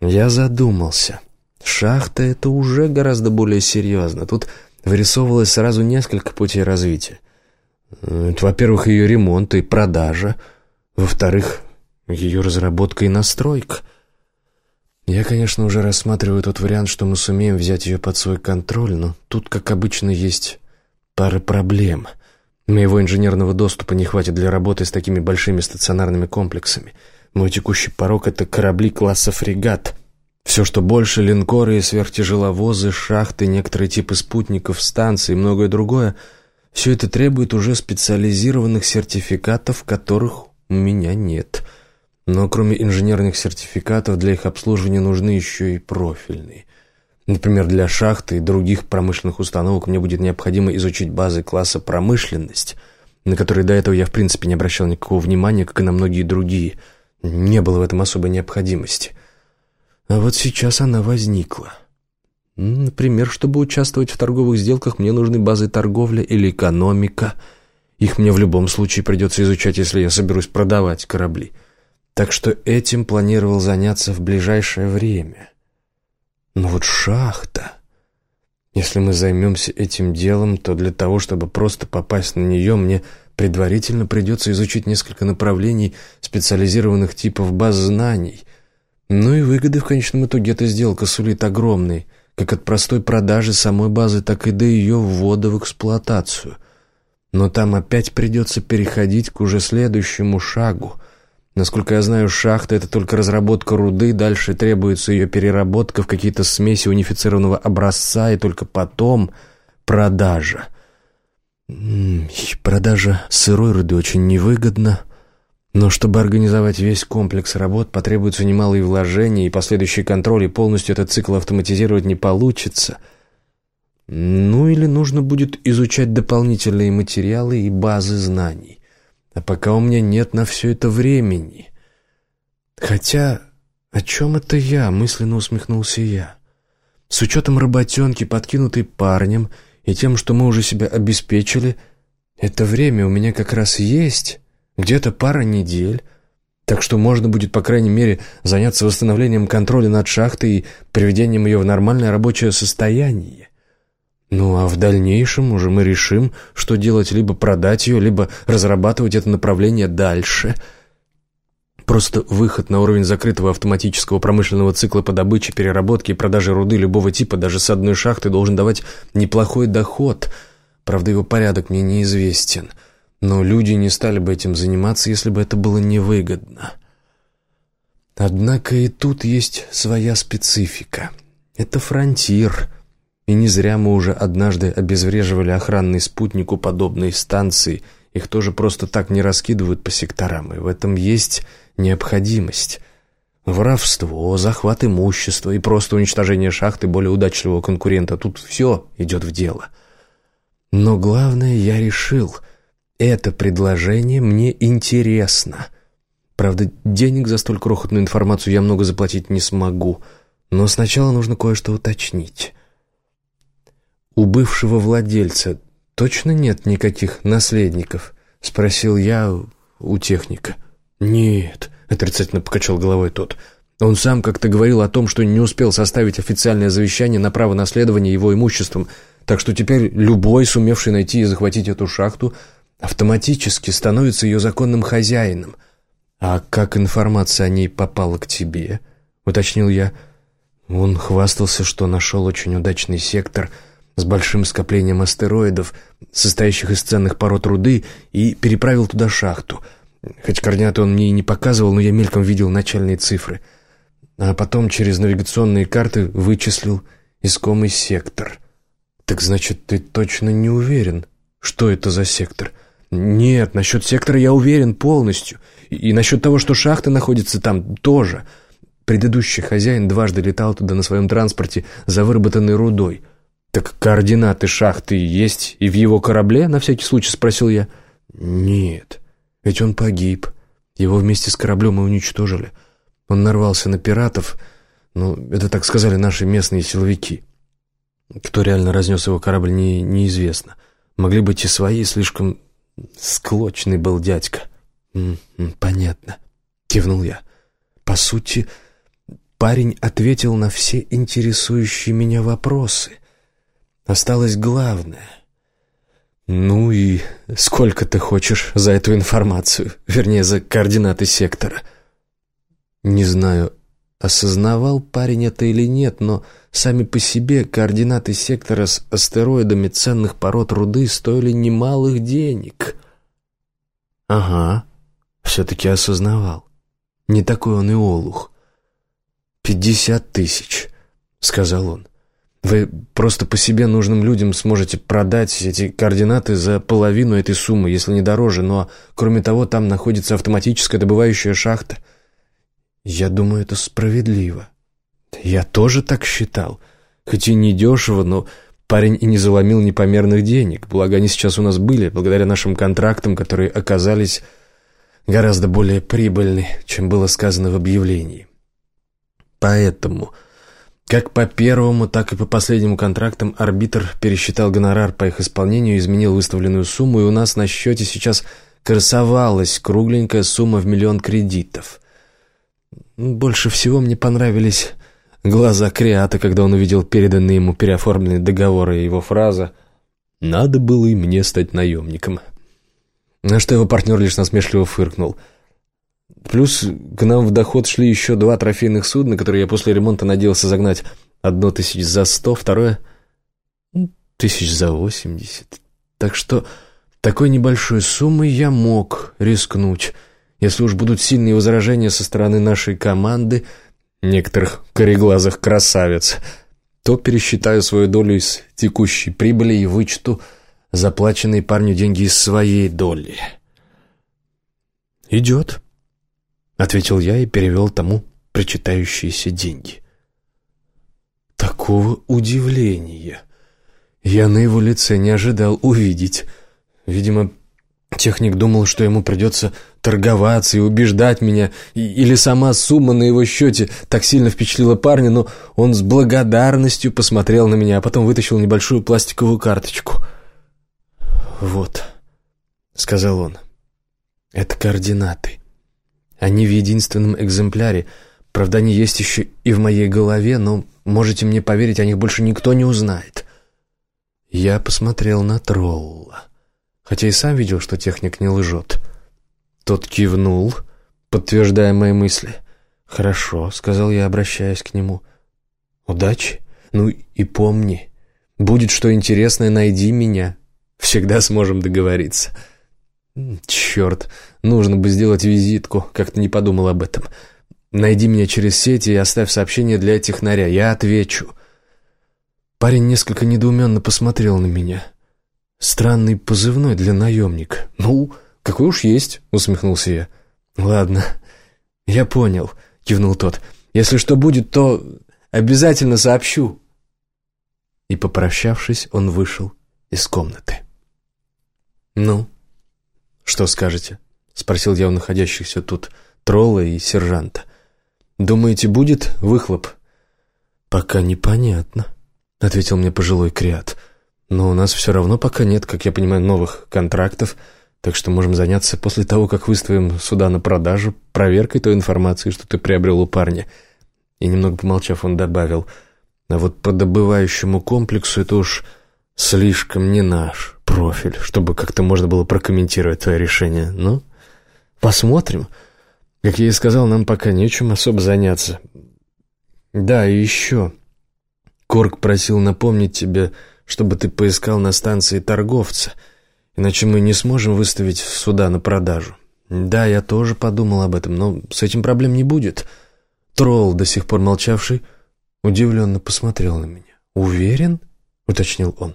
Я задумался. Шахта — это уже гораздо более серьезно. Тут вырисовывалось сразу несколько путей развития. Это, во-первых, ее ремонт и продажа. Во-вторых, ее разработка и настройка. Я, конечно, уже рассматриваю тот вариант, что мы сумеем взять ее под свой контроль, но тут, как обычно, есть пара проблем. Моего инженерного доступа не хватит для работы с такими большими стационарными комплексами. Мой текущий порог — это корабли класса фрегат. Все, что больше, линкоры и сверхтяжеловозы, шахты, некоторые типы спутников, станций и многое другое — все это требует уже специализированных сертификатов, которых у меня нет. Но кроме инженерных сертификатов для их обслуживания нужны еще и профильные. Например, для шахты и других промышленных установок мне будет необходимо изучить базы класса «промышленность», на которые до этого я в принципе не обращал никакого внимания, как и на многие другие. Не было в этом особой необходимости. А вот сейчас она возникла. Например, чтобы участвовать в торговых сделках, мне нужны базы торговли или экономика. Их мне в любом случае придется изучать, если я соберусь продавать корабли. Так что этим планировал заняться в ближайшее время. Но вот шахта... Если мы займемся этим делом, то для того, чтобы просто попасть на нее, мне предварительно придется изучить несколько направлений специализированных типов баз знаний. Ну и выгоды в конечном итоге эта сделка сулит огромные – как от простой продажи самой базы, так и до ее ввода в эксплуатацию. Но там опять придется переходить к уже следующему шагу. Насколько я знаю, шахта — это только разработка руды, дальше требуется ее переработка в какие-то смеси унифицированного образца, и только потом продажа. Продажа сырой руды очень невыгодна — но чтобы организовать весь комплекс работ, потребуются немалые вложения, и последующий контроль, и полностью этот цикл автоматизировать не получится. Ну или нужно будет изучать дополнительные материалы и базы знаний. А пока у меня нет на все это времени. Хотя, о чем это я, мысленно усмехнулся я. С учетом работенки, подкинутой парнем, и тем, что мы уже себя обеспечили, это время у меня как раз есть... Где-то пара недель. Так что можно будет, по крайней мере, заняться восстановлением контроля над шахтой и приведением ее в нормальное рабочее состояние. Ну а в дальнейшем уже мы решим, что делать, либо продать ее, либо разрабатывать это направление дальше. Просто выход на уровень закрытого автоматического промышленного цикла по добыче, переработке и продаже руды любого типа даже с одной шахты должен давать неплохой доход. Правда, его порядок мне неизвестен. — но люди не стали бы этим заниматься, если бы это было невыгодно. Однако и тут есть своя специфика. Это фронтир. И не зря мы уже однажды обезвреживали охранный спутник у подобной станции. Их тоже просто так не раскидывают по секторам, и в этом есть необходимость. Воровство, захват имущества и просто уничтожение шахты более удачливого конкурента. Тут все идет в дело. Но главное я решил — это предложение мне интересно. Правда, денег за столь крохотную информацию я много заплатить не смогу, но сначала нужно кое-что уточнить. У бывшего владельца точно нет никаких наследников? Спросил я у техника. Нет, отрицательно покачал головой тот. Он сам как-то говорил о том, что не успел составить официальное завещание на право наследования его имуществом, так что теперь любой, сумевший найти и захватить эту шахту, автоматически становится ее законным хозяином. А как информация о ней попала к тебе? Уточнил я. Он хвастался, что нашел очень удачный сектор с большим скоплением астероидов, состоящих из ценных пород руды, и переправил туда шахту. Хоть координаты он мне и не показывал, но я мельком видел начальные цифры. А потом через навигационные карты вычислил искомый сектор. Так значит, ты точно не уверен, что это за сектор? «Нет, насчет сектора я уверен полностью. И, и насчет того, что шахта находится там, тоже. Предыдущий хозяин дважды летал туда на своем транспорте за выработанной рудой. Так координаты шахты есть и в его корабле?» — на всякий случай спросил я. «Нет, ведь он погиб. Его вместе с кораблем мы уничтожили. Он нарвался на пиратов, ну, это так сказали наши местные силовики. Кто реально разнес его корабль, не, неизвестно. Могли быть и свои, слишком Склочный был дядька. «М -м, «Понятно», — кивнул я. «По сути, парень ответил на все интересующие меня вопросы. Осталось главное. Ну и сколько ты хочешь за эту информацию? Вернее, за координаты сектора?» Не знаю, осознавал парень это или нет, но сами по себе координаты сектора с астероидами ценных пород руды стоили немалых денег. Ага, все-таки осознавал. Не такой он и олух. «Пятьдесят тысяч», — сказал он. «Вы просто по себе нужным людям сможете продать эти координаты за половину этой суммы, если не дороже, но, кроме того, там находится автоматическая добывающая шахта». Я думаю, это справедливо. Я тоже так считал. Хоть и не дешево, но парень и не заломил непомерных денег. Благо, они сейчас у нас были, благодаря нашим контрактам, которые оказались гораздо более прибыльны, чем было сказано в объявлении. Поэтому, как по первому, так и по последнему контрактам, арбитр пересчитал гонорар по их исполнению, изменил выставленную сумму, и у нас на счете сейчас красовалась кругленькая сумма в миллион кредитов. Больше всего мне понравились глаза Криата, когда он увидел переданные ему переоформленные договоры и его фраза «Надо было и мне стать наемником». На что его партнер лишь насмешливо фыркнул. Плюс к нам в доход шли еще два трофейных судна, которые я после ремонта надеялся загнать. Одно тысяч за сто, второе тысяч за восемьдесят. Так что такой небольшой суммой я мог рискнуть. Если уж будут сильные возражения со стороны нашей команды, некоторых кореглазых красавиц, то пересчитаю свою долю из текущей прибыли и вычту заплаченные парню деньги из своей доли. «Идет», — ответил я и перевел тому причитающиеся деньги. Такого удивления я на его лице не ожидал увидеть. Видимо, Техник думал, что ему придется торговаться и убеждать меня, или сама сумма на его счете так сильно впечатлила парня, но он с благодарностью посмотрел на меня, а потом вытащил небольшую пластиковую карточку. «Вот», — сказал он, — «это координаты. Они в единственном экземпляре. Правда, они есть еще и в моей голове, но, можете мне поверить, о них больше никто не узнает». Я посмотрел на Тролла хотя и сам видел, что техник не лжет. Тот кивнул, подтверждая мои мысли. «Хорошо», — сказал я, обращаясь к нему. «Удачи. Ну и помни, будет что интересное, найди меня. Всегда сможем договориться». «Черт, нужно бы сделать визитку, как-то не подумал об этом. Найди меня через сеть и оставь сообщение для технаря, я отвечу». Парень несколько недоуменно посмотрел на меня. Странный позывной для наемника. Ну, какой уж есть, усмехнулся я. Ладно, я понял, кивнул тот. Если что будет, то обязательно сообщу. И, попрощавшись, он вышел из комнаты. «Ну, что скажете?» — спросил я у находящихся тут тролла и сержанта. «Думаете, будет выхлоп?» «Пока непонятно», — ответил мне пожилой креат. «Пока но у нас все равно пока нет, как я понимаю, новых контрактов, так что можем заняться после того, как выставим сюда на продажу, проверкой той информации, что ты приобрел у парня. И немного помолчав, он добавил, а вот по добывающему комплексу это уж слишком не наш профиль, чтобы как-то можно было прокомментировать твое решение. Ну, посмотрим. Как я и сказал, нам пока нечем особо заняться. Да, и еще. Корк просил напомнить тебе чтобы ты поискал на станции торговца, иначе мы не сможем выставить суда на продажу. Да, я тоже подумал об этом, но с этим проблем не будет. Тролл, до сих пор молчавший, удивленно посмотрел на меня. «Уверен?» — уточнил он.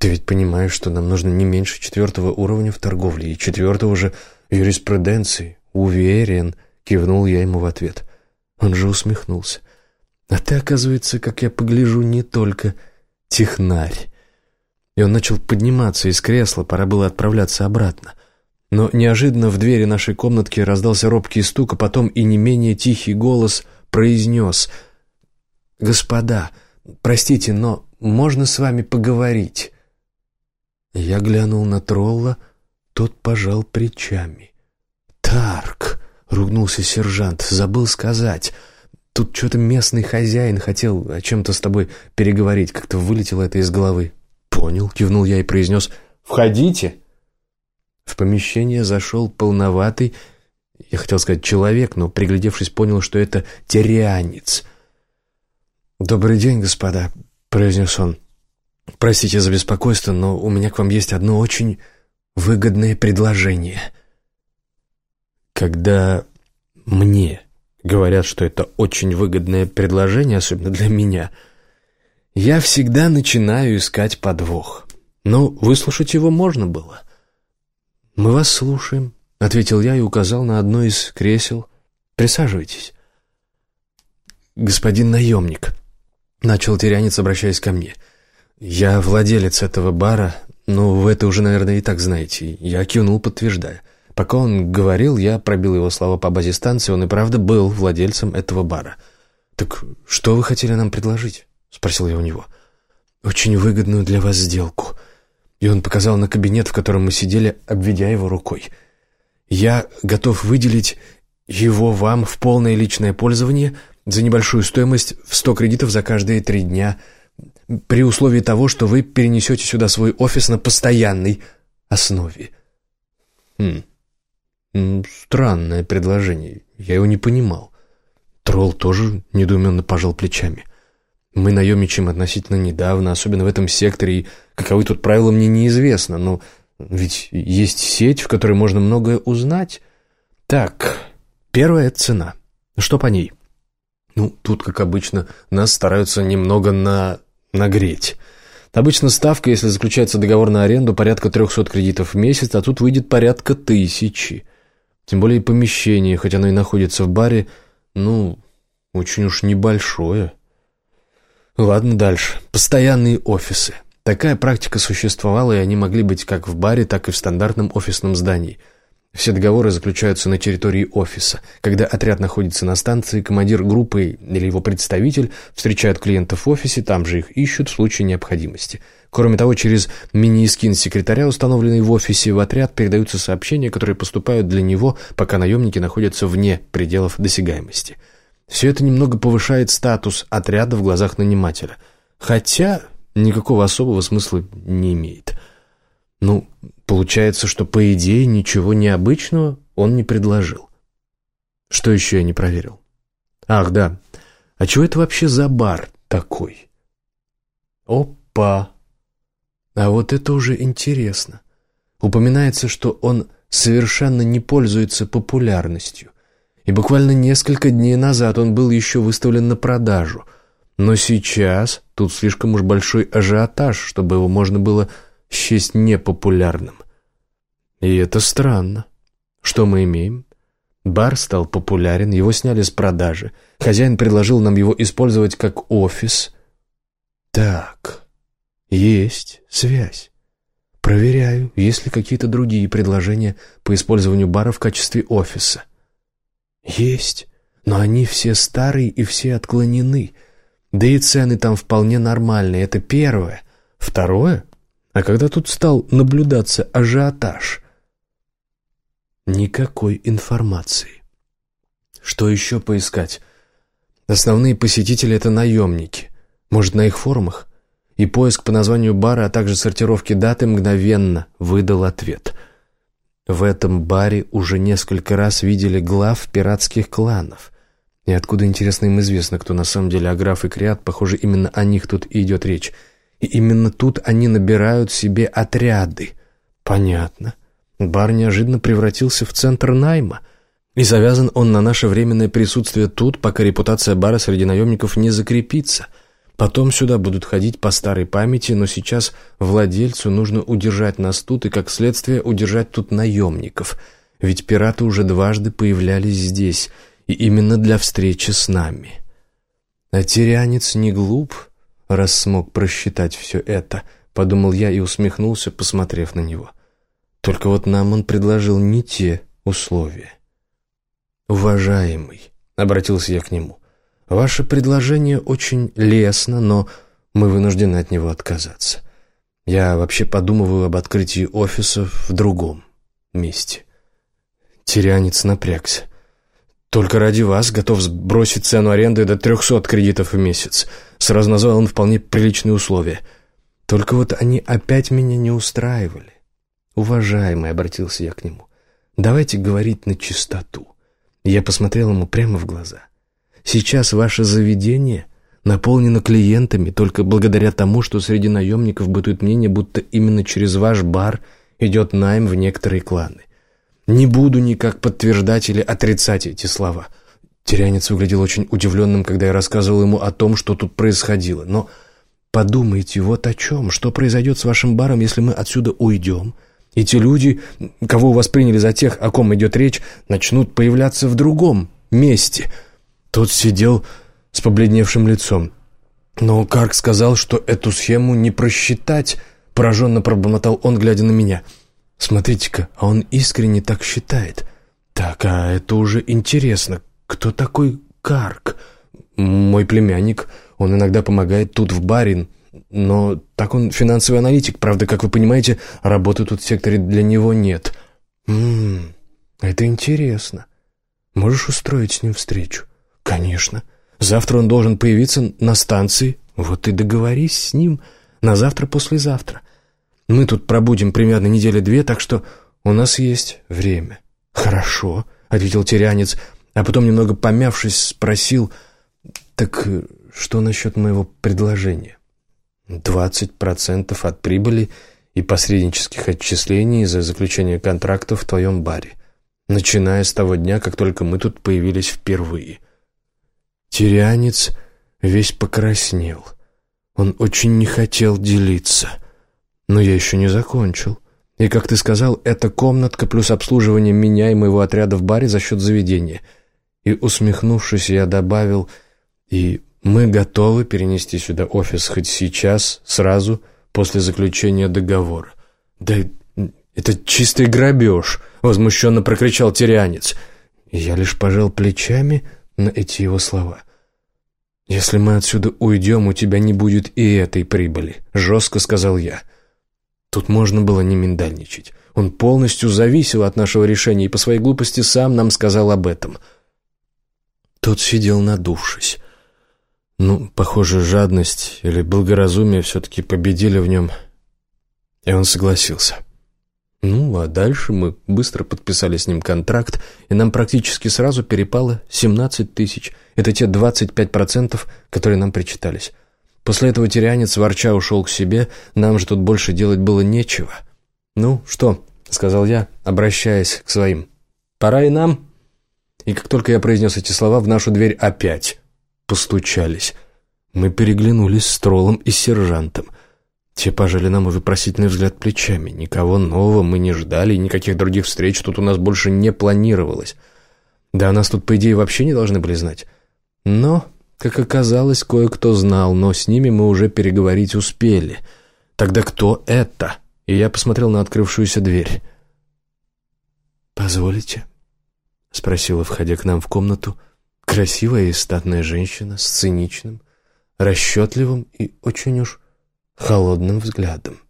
«Ты ведь понимаешь, что нам нужно не меньше четвертого уровня в торговле и четвертого же юриспруденции?» «Уверен», — кивнул я ему в ответ. Он же усмехнулся. «А ты, оказывается, как я погляжу, не только Технарь. И он начал подниматься из кресла, пора было отправляться обратно. Но неожиданно в двери нашей комнатки раздался робкий стук, а потом и не менее тихий голос произнес «Господа, простите, но можно с вами поговорить?» Я глянул на тролла, тот пожал плечами. «Тарк!» — ругнулся сержант. «Забыл сказать. Тут что-то местный хозяин хотел о чем-то с тобой переговорить. Как-то вылетело это из головы». «Понял», — кивнул я и произнес. «Входите!» В помещение зашел полноватый, я хотел сказать человек, но, приглядевшись, понял, что это терянец. «Добрый день, господа», — произнес он. «Простите за беспокойство, но у меня к вам есть одно очень выгодное предложение». Когда мне говорят, что это очень выгодное предложение, особенно для меня, я всегда начинаю искать подвох. Но выслушать его можно было. «Мы вас слушаем», — ответил я и указал на одно из кресел. «Присаживайтесь». «Господин наемник», — начал тирянец, обращаясь ко мне, — «я владелец этого бара, но вы это уже, наверное, и так знаете». Я кивнул, подтверждая. Пока он говорил, я пробил его слова по базе станции, он и правда был владельцем этого бара. «Так что вы хотели нам предложить?» — спросил я у него. «Очень выгодную для вас сделку». И он показал на кабинет, в котором мы сидели, обведя его рукой. «Я готов выделить его вам в полное личное пользование за небольшую стоимость в 100 кредитов за каждые три дня, при условии того, что вы перенесете сюда свой офис на постоянной основе». «Хм, странное предложение. Я его не понимал. Тролл тоже недоуменно пожал плечами. Мы наемничаем относительно недавно, особенно в этом секторе, и каковы тут правила мне неизвестно, но ведь есть сеть, в которой можно многое узнать. Так, первая цена. Что по ней? Ну, тут, как обычно, нас стараются немного на... нагреть. Обычно ставка, если заключается договор на аренду, порядка 300 кредитов в месяц, а тут выйдет порядка тысячи. Тем более помещение, хоть оно и находится в баре, ну, очень уж небольшое. Ладно, дальше. Постоянные офисы. Такая практика существовала, и они могли быть как в баре, так и в стандартном офисном здании. Все договоры заключаются на территории офиса. Когда отряд находится на станции, командир группы или его представитель встречают клиентов в офисе, там же их ищут в случае необходимости. Кроме того, через мини-скин секретаря, установленный в офисе, в отряд передаются сообщения, которые поступают для него, пока наемники находятся вне пределов досягаемости. Все это немного повышает статус отряда в глазах нанимателя. Хотя никакого особого смысла не имеет. Ну, получается, что по идее ничего необычного он не предложил. Что еще я не проверил? Ах, да. А чего это вообще за бар такой? Опа! А вот это уже интересно. Упоминается, что он совершенно не пользуется популярностью. И буквально несколько дней назад он был еще выставлен на продажу. Но сейчас тут слишком уж большой ажиотаж, чтобы его можно было счесть непопулярным. И это странно. Что мы имеем? Бар стал популярен, его сняли с продажи. Хозяин предложил нам его использовать как офис. Так, есть связь. Проверяю, есть ли какие-то другие предложения по использованию бара в качестве офиса. Есть, но они все старые и все отклонены. Да и цены там вполне нормальные, это первое. Второе, а когда тут стал наблюдаться ажиотаж? Никакой информации. Что еще поискать? Основные посетители — это наемники. Может, на их форумах? И поиск по названию бара, а также сортировки даты мгновенно выдал ответ — в этом баре уже несколько раз видели глав пиратских кланов. И откуда, интересно, им известно, кто на самом деле Аграф и Криат, похоже, именно о них тут и идет речь. И именно тут они набирают себе отряды. Понятно. Бар неожиданно превратился в центр найма. И завязан он на наше временное присутствие тут, пока репутация бара среди наемников не закрепится — Потом сюда будут ходить по старой памяти, но сейчас владельцу нужно удержать нас тут и, как следствие, удержать тут наемников. Ведь пираты уже дважды появлялись здесь, и именно для встречи с нами. А тирянец не глуп, раз смог просчитать все это, подумал я и усмехнулся, посмотрев на него. Только вот нам он предложил не те условия. «Уважаемый», — обратился я к нему, Ваше предложение очень лестно, но мы вынуждены от него отказаться. Я вообще подумываю об открытии офиса в другом месте. Тирянец напрягся. «Только ради вас готов сбросить цену аренды до трехсот кредитов в месяц». Сразу назвал он вполне приличные условия. Только вот они опять меня не устраивали. «Уважаемый», — обратился я к нему, — «давайте говорить на чистоту». Я посмотрел ему прямо в глаза. «Сейчас ваше заведение наполнено клиентами только благодаря тому, что среди наемников бытует мнение, будто именно через ваш бар идет найм в некоторые кланы. Не буду никак подтверждать или отрицать эти слова». Тирянец выглядел очень удивленным, когда я рассказывал ему о том, что тут происходило. Но подумайте вот о чем. Что произойдет с вашим баром, если мы отсюда уйдем?» И те люди, кого восприняли за тех, о ком идет речь, начнут появляться в другом месте. Тот сидел с побледневшим лицом. Но Карк сказал, что эту схему не просчитать, пораженно пробормотал он, глядя на меня. Смотрите-ка, а он искренне так считает. Так, а это уже интересно. Кто такой Карк? Мой племянник. Он иногда помогает тут в барин. Но так он финансовый аналитик, правда, как вы понимаете, работы тут в секторе для него нет. Ммм, это интересно. Можешь устроить с ним встречу? Конечно. Завтра он должен появиться на станции. Вот и договорись с ним на завтра-послезавтра. Мы тут пробудем примерно недели две, так что у нас есть время. Хорошо, ответил Терянец, а потом, немного помявшись, спросил, так что насчет моего предложения? 20% от прибыли и посреднических отчислений за заключение контракта в твоем баре, начиная с того дня, как только мы тут появились впервые. Тирианец весь покраснел. Он очень не хотел делиться. Но я еще не закончил. И, как ты сказал, это комнатка плюс обслуживание меня и моего отряда в баре за счет заведения. И, усмехнувшись, я добавил, и мы готовы перенести сюда офис хоть сейчас, сразу, после заключения договора. Да это чистый грабеж, возмущенно прокричал тирянец. я лишь пожал плечами на эти его слова. «Если мы отсюда уйдем, у тебя не будет и этой прибыли», — жестко сказал я. Тут можно было не миндальничать. Он полностью зависел от нашего решения и по своей глупости сам нам сказал об этом. Тот сидел надувшись. Ну, похоже, жадность или благоразумие все-таки победили в нем, и он согласился. Ну, а дальше мы быстро подписали с ним контракт, и нам практически сразу перепало 17 тысяч. Это те 25%, которые нам причитались. После этого тирянец ворча ушел к себе, нам же тут больше делать было нечего. «Ну, что?» — сказал я, обращаясь к своим. «Пора и нам». И как только я произнес эти слова, в нашу дверь опять постучались. Мы переглянулись с троллом и сержантом. Те пожали нам вопросительный взгляд плечами. Никого нового мы не ждали, никаких других встреч тут у нас больше не планировалось. Да нас тут, по идее, вообще не должны были знать. Но, как оказалось, кое-кто знал, но с ними мы уже переговорить успели. Тогда кто это? И я посмотрел на открывшуюся дверь. «Позволите?» — спросила, входя к нам в комнату, — Красивая и статная женщина с циничным, расчетливым и очень уж холодным взглядом.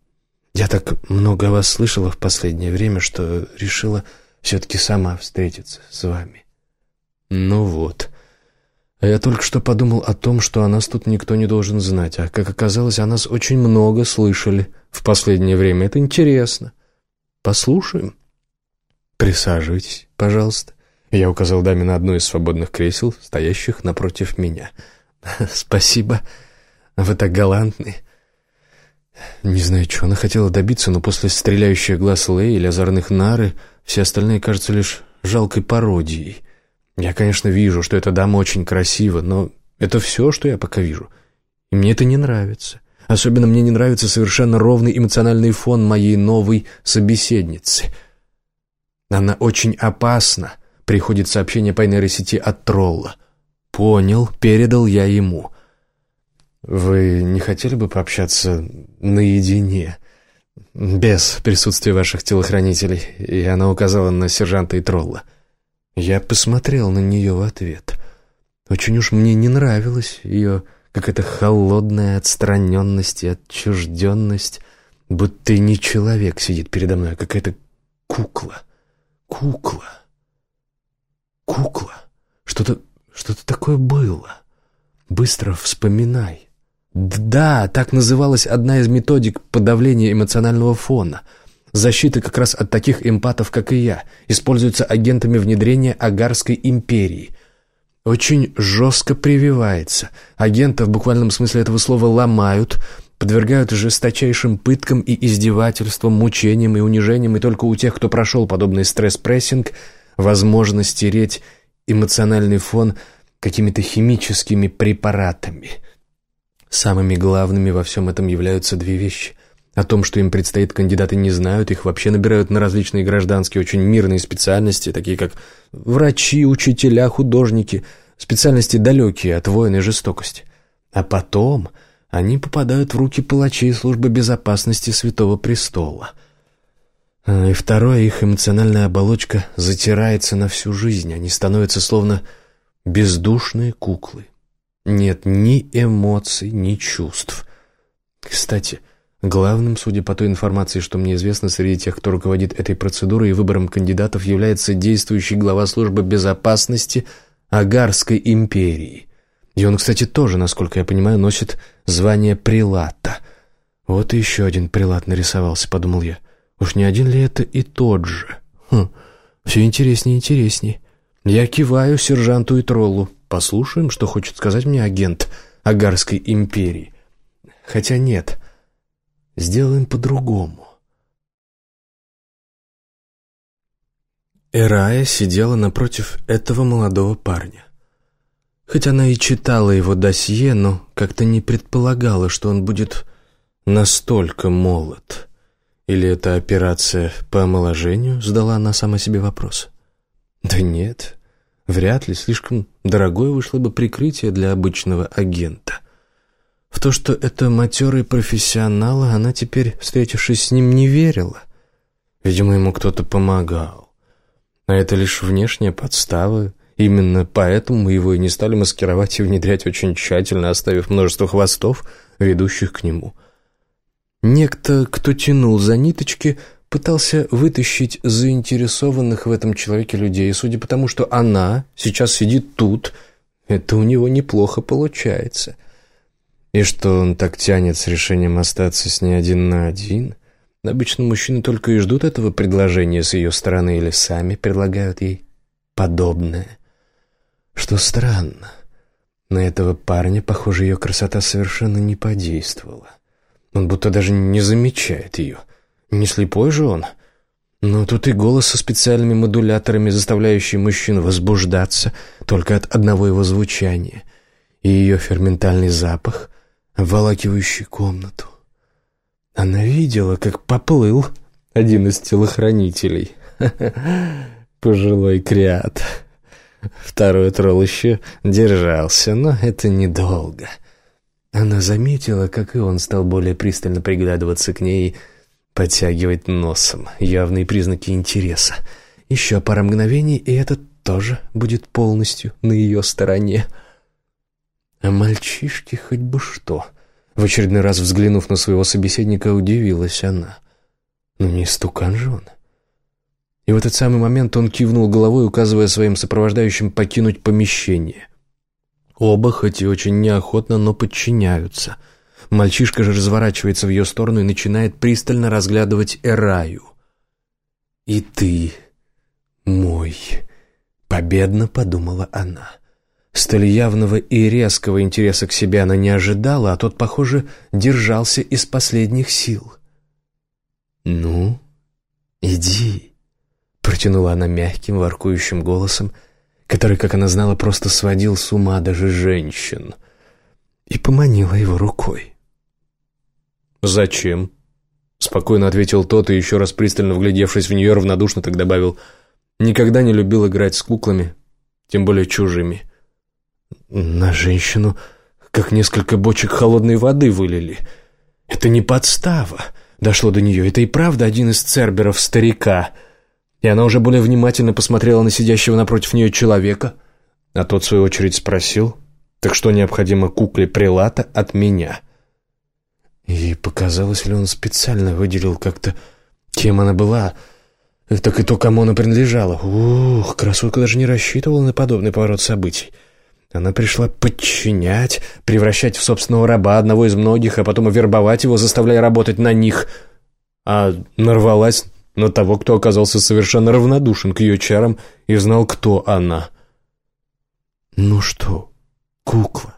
Я так много о вас слышала в последнее время, что решила все-таки сама встретиться с вами. Ну вот. А я только что подумал о том, что о нас тут никто не должен знать, а, как оказалось, о нас очень много слышали в последнее время. Это интересно. Послушаем. Присаживайтесь, пожалуйста. Я указал даме на одно из свободных кресел, стоящих напротив меня. «Спасибо. Вы так галантны». Не знаю, чего она хотела добиться, но после стреляющих глаз Лэй или озорных нары все остальные кажутся лишь жалкой пародией. Я, конечно, вижу, что эта дама очень красива, но это все, что я пока вижу. И мне это не нравится. Особенно мне не нравится совершенно ровный эмоциональный фон моей новой собеседницы. Она очень опасна, Приходит сообщение по нейросети от тролла. Понял, передал я ему. Вы не хотели бы пообщаться наедине? Без присутствия ваших телохранителей. И она указала на сержанта и тролла. Я посмотрел на нее в ответ. Очень уж мне не нравилась ее какая-то холодная отстраненность и отчужденность, будто не человек сидит передо мной, а какая-то кукла. Кукла. Что-то что-то такое было. Быстро вспоминай. Да, так называлась одна из методик подавления эмоционального фона. Защита как раз от таких эмпатов, как и я, используется агентами внедрения Агарской империи. Очень жестко прививается. Агентов в буквальном смысле этого слова ломают, подвергают жесточайшим пыткам и издевательствам, мучениям и унижениям, и только у тех, кто прошел подобный стресс-прессинг, возможно стереть эмоциональный фон какими-то химическими препаратами. Самыми главными во всем этом являются две вещи. О том, что им предстоит, кандидаты не знают, их вообще набирают на различные гражданские, очень мирные специальности, такие как врачи, учителя, художники, специальности далекие от военной жестокости. А потом они попадают в руки палачей службы безопасности Святого Престола. А, и второе, их эмоциональная оболочка затирается на всю жизнь, они становятся словно бездушные куклы. Нет ни эмоций, ни чувств. Кстати, главным, судя по той информации, что мне известно, среди тех, кто руководит этой процедурой и выбором кандидатов, является действующий глава службы безопасности Агарской империи. И он, кстати, тоже, насколько я понимаю, носит звание прилата. Вот и еще один прилат нарисовался, подумал я. Уж не один ли это и тот же? Хм, все интереснее и интереснее. Я киваю сержанту и троллу. Послушаем, что хочет сказать мне агент Агарской империи. Хотя нет, сделаем по-другому. Эрая сидела напротив этого молодого парня. Хоть она и читала его досье, но как-то не предполагала, что он будет настолько молод. Или это операция по омоложению, задала она сама себе вопрос. Да нет, вряд ли, слишком дорогое вышло бы прикрытие для обычного агента. В то, что это матерый профессионал, она теперь, встретившись с ним, не верила. Видимо, ему кто-то помогал. А это лишь внешняя подстава. Именно поэтому мы его и не стали маскировать и внедрять очень тщательно, оставив множество хвостов, ведущих к нему. Некто, кто тянул за ниточки, пытался вытащить заинтересованных в этом человеке людей, и судя по тому, что она сейчас сидит тут, это у него неплохо получается. И что он так тянет с решением остаться с ней один на один? Обычно мужчины только и ждут этого предложения с ее стороны или сами предлагают ей подобное. Что странно, на этого парня, похоже, ее красота совершенно не подействовала. Он будто даже не замечает ее — не слепой же он. Но тут и голос со специальными модуляторами, заставляющий мужчин возбуждаться только от одного его звучания, и ее ферментальный запах, обволакивающий комнату. Она видела, как поплыл один из телохранителей. Пожилой креат. Второй тролл еще держался, но это недолго. Она заметила, как и он стал более пристально приглядываться к ней подтягивать носом, явные признаки интереса. Еще пара мгновений, и этот тоже будет полностью на ее стороне. А мальчишке хоть бы что. В очередной раз взглянув на своего собеседника, удивилась она. Ну не стукан же он. И в этот самый момент он кивнул головой, указывая своим сопровождающим покинуть помещение. Оба, хоть и очень неохотно, но подчиняются — Мальчишка же разворачивается в ее сторону и начинает пристально разглядывать Эраю. «И ты мой», — победно подумала она. Столь явного и резкого интереса к себе она не ожидала, а тот, похоже, держался из последних сил. «Ну, иди», — протянула она мягким, воркующим голосом, который, как она знала, просто сводил с ума даже женщин, и поманила его рукой. «Зачем?» Спокойно ответил тот и, еще раз пристально вглядевшись в нее, равнодушно так добавил. «Никогда не любил играть с куклами, тем более чужими». «На женщину как несколько бочек холодной воды вылили. Это не подстава». Дошло до нее. Это и правда один из церберов старика. И она уже более внимательно посмотрела на сидящего напротив нее человека. А тот, в свою очередь, спросил, «Так что необходимо кукле Прилата от меня?» И показалось ли он специально выделил как-то, кем она была, Так и то, кому она принадлежала. Ух, красотка даже не рассчитывала на подобный поворот событий. Она пришла подчинять, превращать в собственного раба одного из многих, а потом вербовать его, заставляя работать на них. А нарвалась на того, кто оказался совершенно равнодушен к ее чарам и знал, кто она. «Ну что, кукла,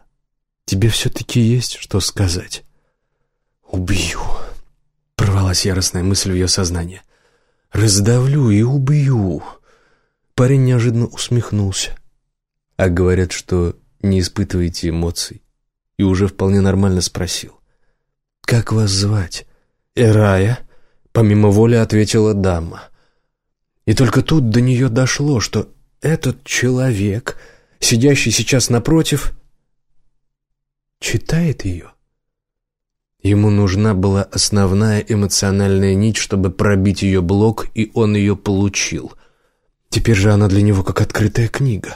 тебе все-таки есть что сказать?» «Убью!» — прорвалась яростная мысль в ее сознание. «Раздавлю и убью!» Парень неожиданно усмехнулся. А говорят, что не испытываете эмоций. И уже вполне нормально спросил. «Как вас звать?» «Эрая», — помимо воли ответила дама. И только тут до нее дошло, что этот человек, сидящий сейчас напротив, читает ее. Ему нужна была основная эмоциональная нить, чтобы пробить ее блок, и он ее получил. Теперь же она для него как открытая книга.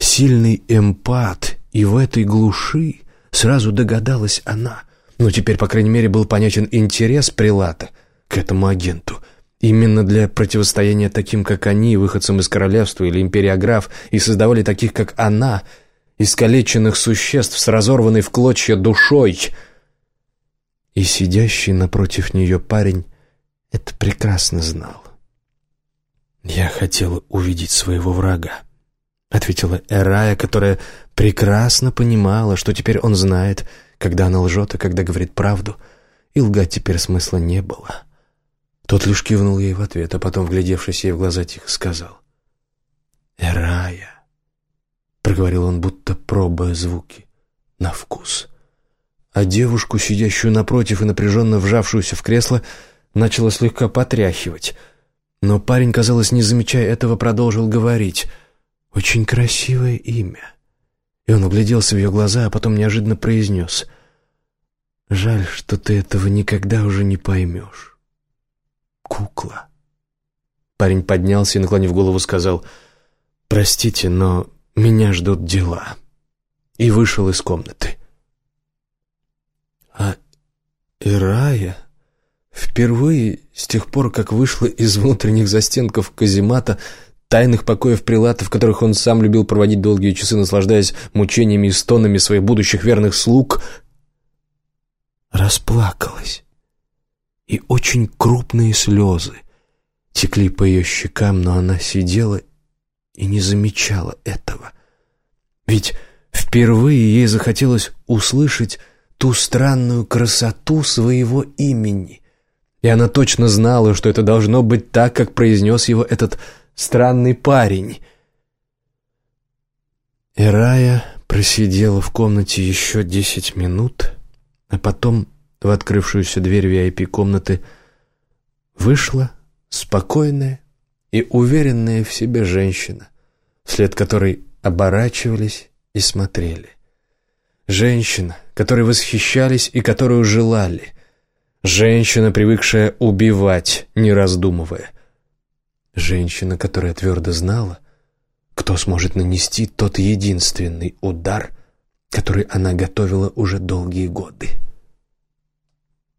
Сильный эмпат, и в этой глуши сразу догадалась она. Но теперь, по крайней мере, был понятен интерес Прилата к этому агенту. Именно для противостояния таким, как они, выходцам из королевства или империограф, и создавали таких, как она, искалеченных существ с разорванной в клочья душой — и сидящий напротив нее парень это прекрасно знал. «Я хотела увидеть своего врага», — ответила Эрая, которая прекрасно понимала, что теперь он знает, когда она лжет, а когда говорит правду, и лгать теперь смысла не было. Тот лишь кивнул ей в ответ, а потом, вглядевшись ей в глаза, тихо сказал. «Эрая», — проговорил он, будто пробуя звуки, на вкус а девушку, сидящую напротив и напряженно вжавшуюся в кресло, начало слегка потряхивать. Но парень, казалось, не замечая этого, продолжил говорить. «Очень красивое имя». И он угляделся в ее глаза, а потом неожиданно произнес. «Жаль, что ты этого никогда уже не поймешь. Кукла». Парень поднялся и, наклонив голову, сказал «Простите, но меня ждут дела». И вышел из комнаты. А Ирая впервые с тех пор, как вышла из внутренних застенков каземата, тайных покоев прилата, в которых он сам любил проводить долгие часы, наслаждаясь мучениями и стонами своих будущих верных слуг, расплакалась. И очень крупные слезы текли по ее щекам, но она сидела и не замечала этого. Ведь впервые ей захотелось услышать ту странную красоту своего имени. И она точно знала, что это должно быть так, как произнес его этот странный парень. Ирая просидела в комнате еще десять минут, а потом в открывшуюся дверь VIP-комнаты вышла спокойная и уверенная в себе женщина, вслед которой оборачивались и смотрели. Женщина, которой восхищались и которую желали. Женщина, привыкшая убивать, не раздумывая. Женщина, которая твердо знала, кто сможет нанести тот единственный удар, который она готовила уже долгие годы.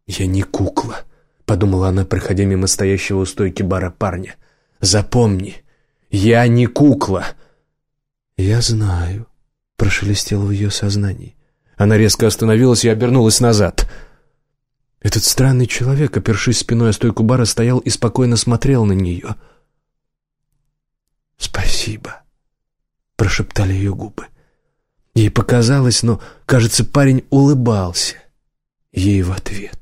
«Я не кукла», — подумала она, проходя мимо стоящего у стойки бара парня. «Запомни, я не кукла». «Я знаю», — прошелестело в ее сознании. Она резко остановилась и обернулась назад. Этот странный человек, опершись спиной о стойку бара, стоял и спокойно смотрел на нее. «Спасибо», — прошептали ее губы. Ей показалось, но, кажется, парень улыбался ей в ответ.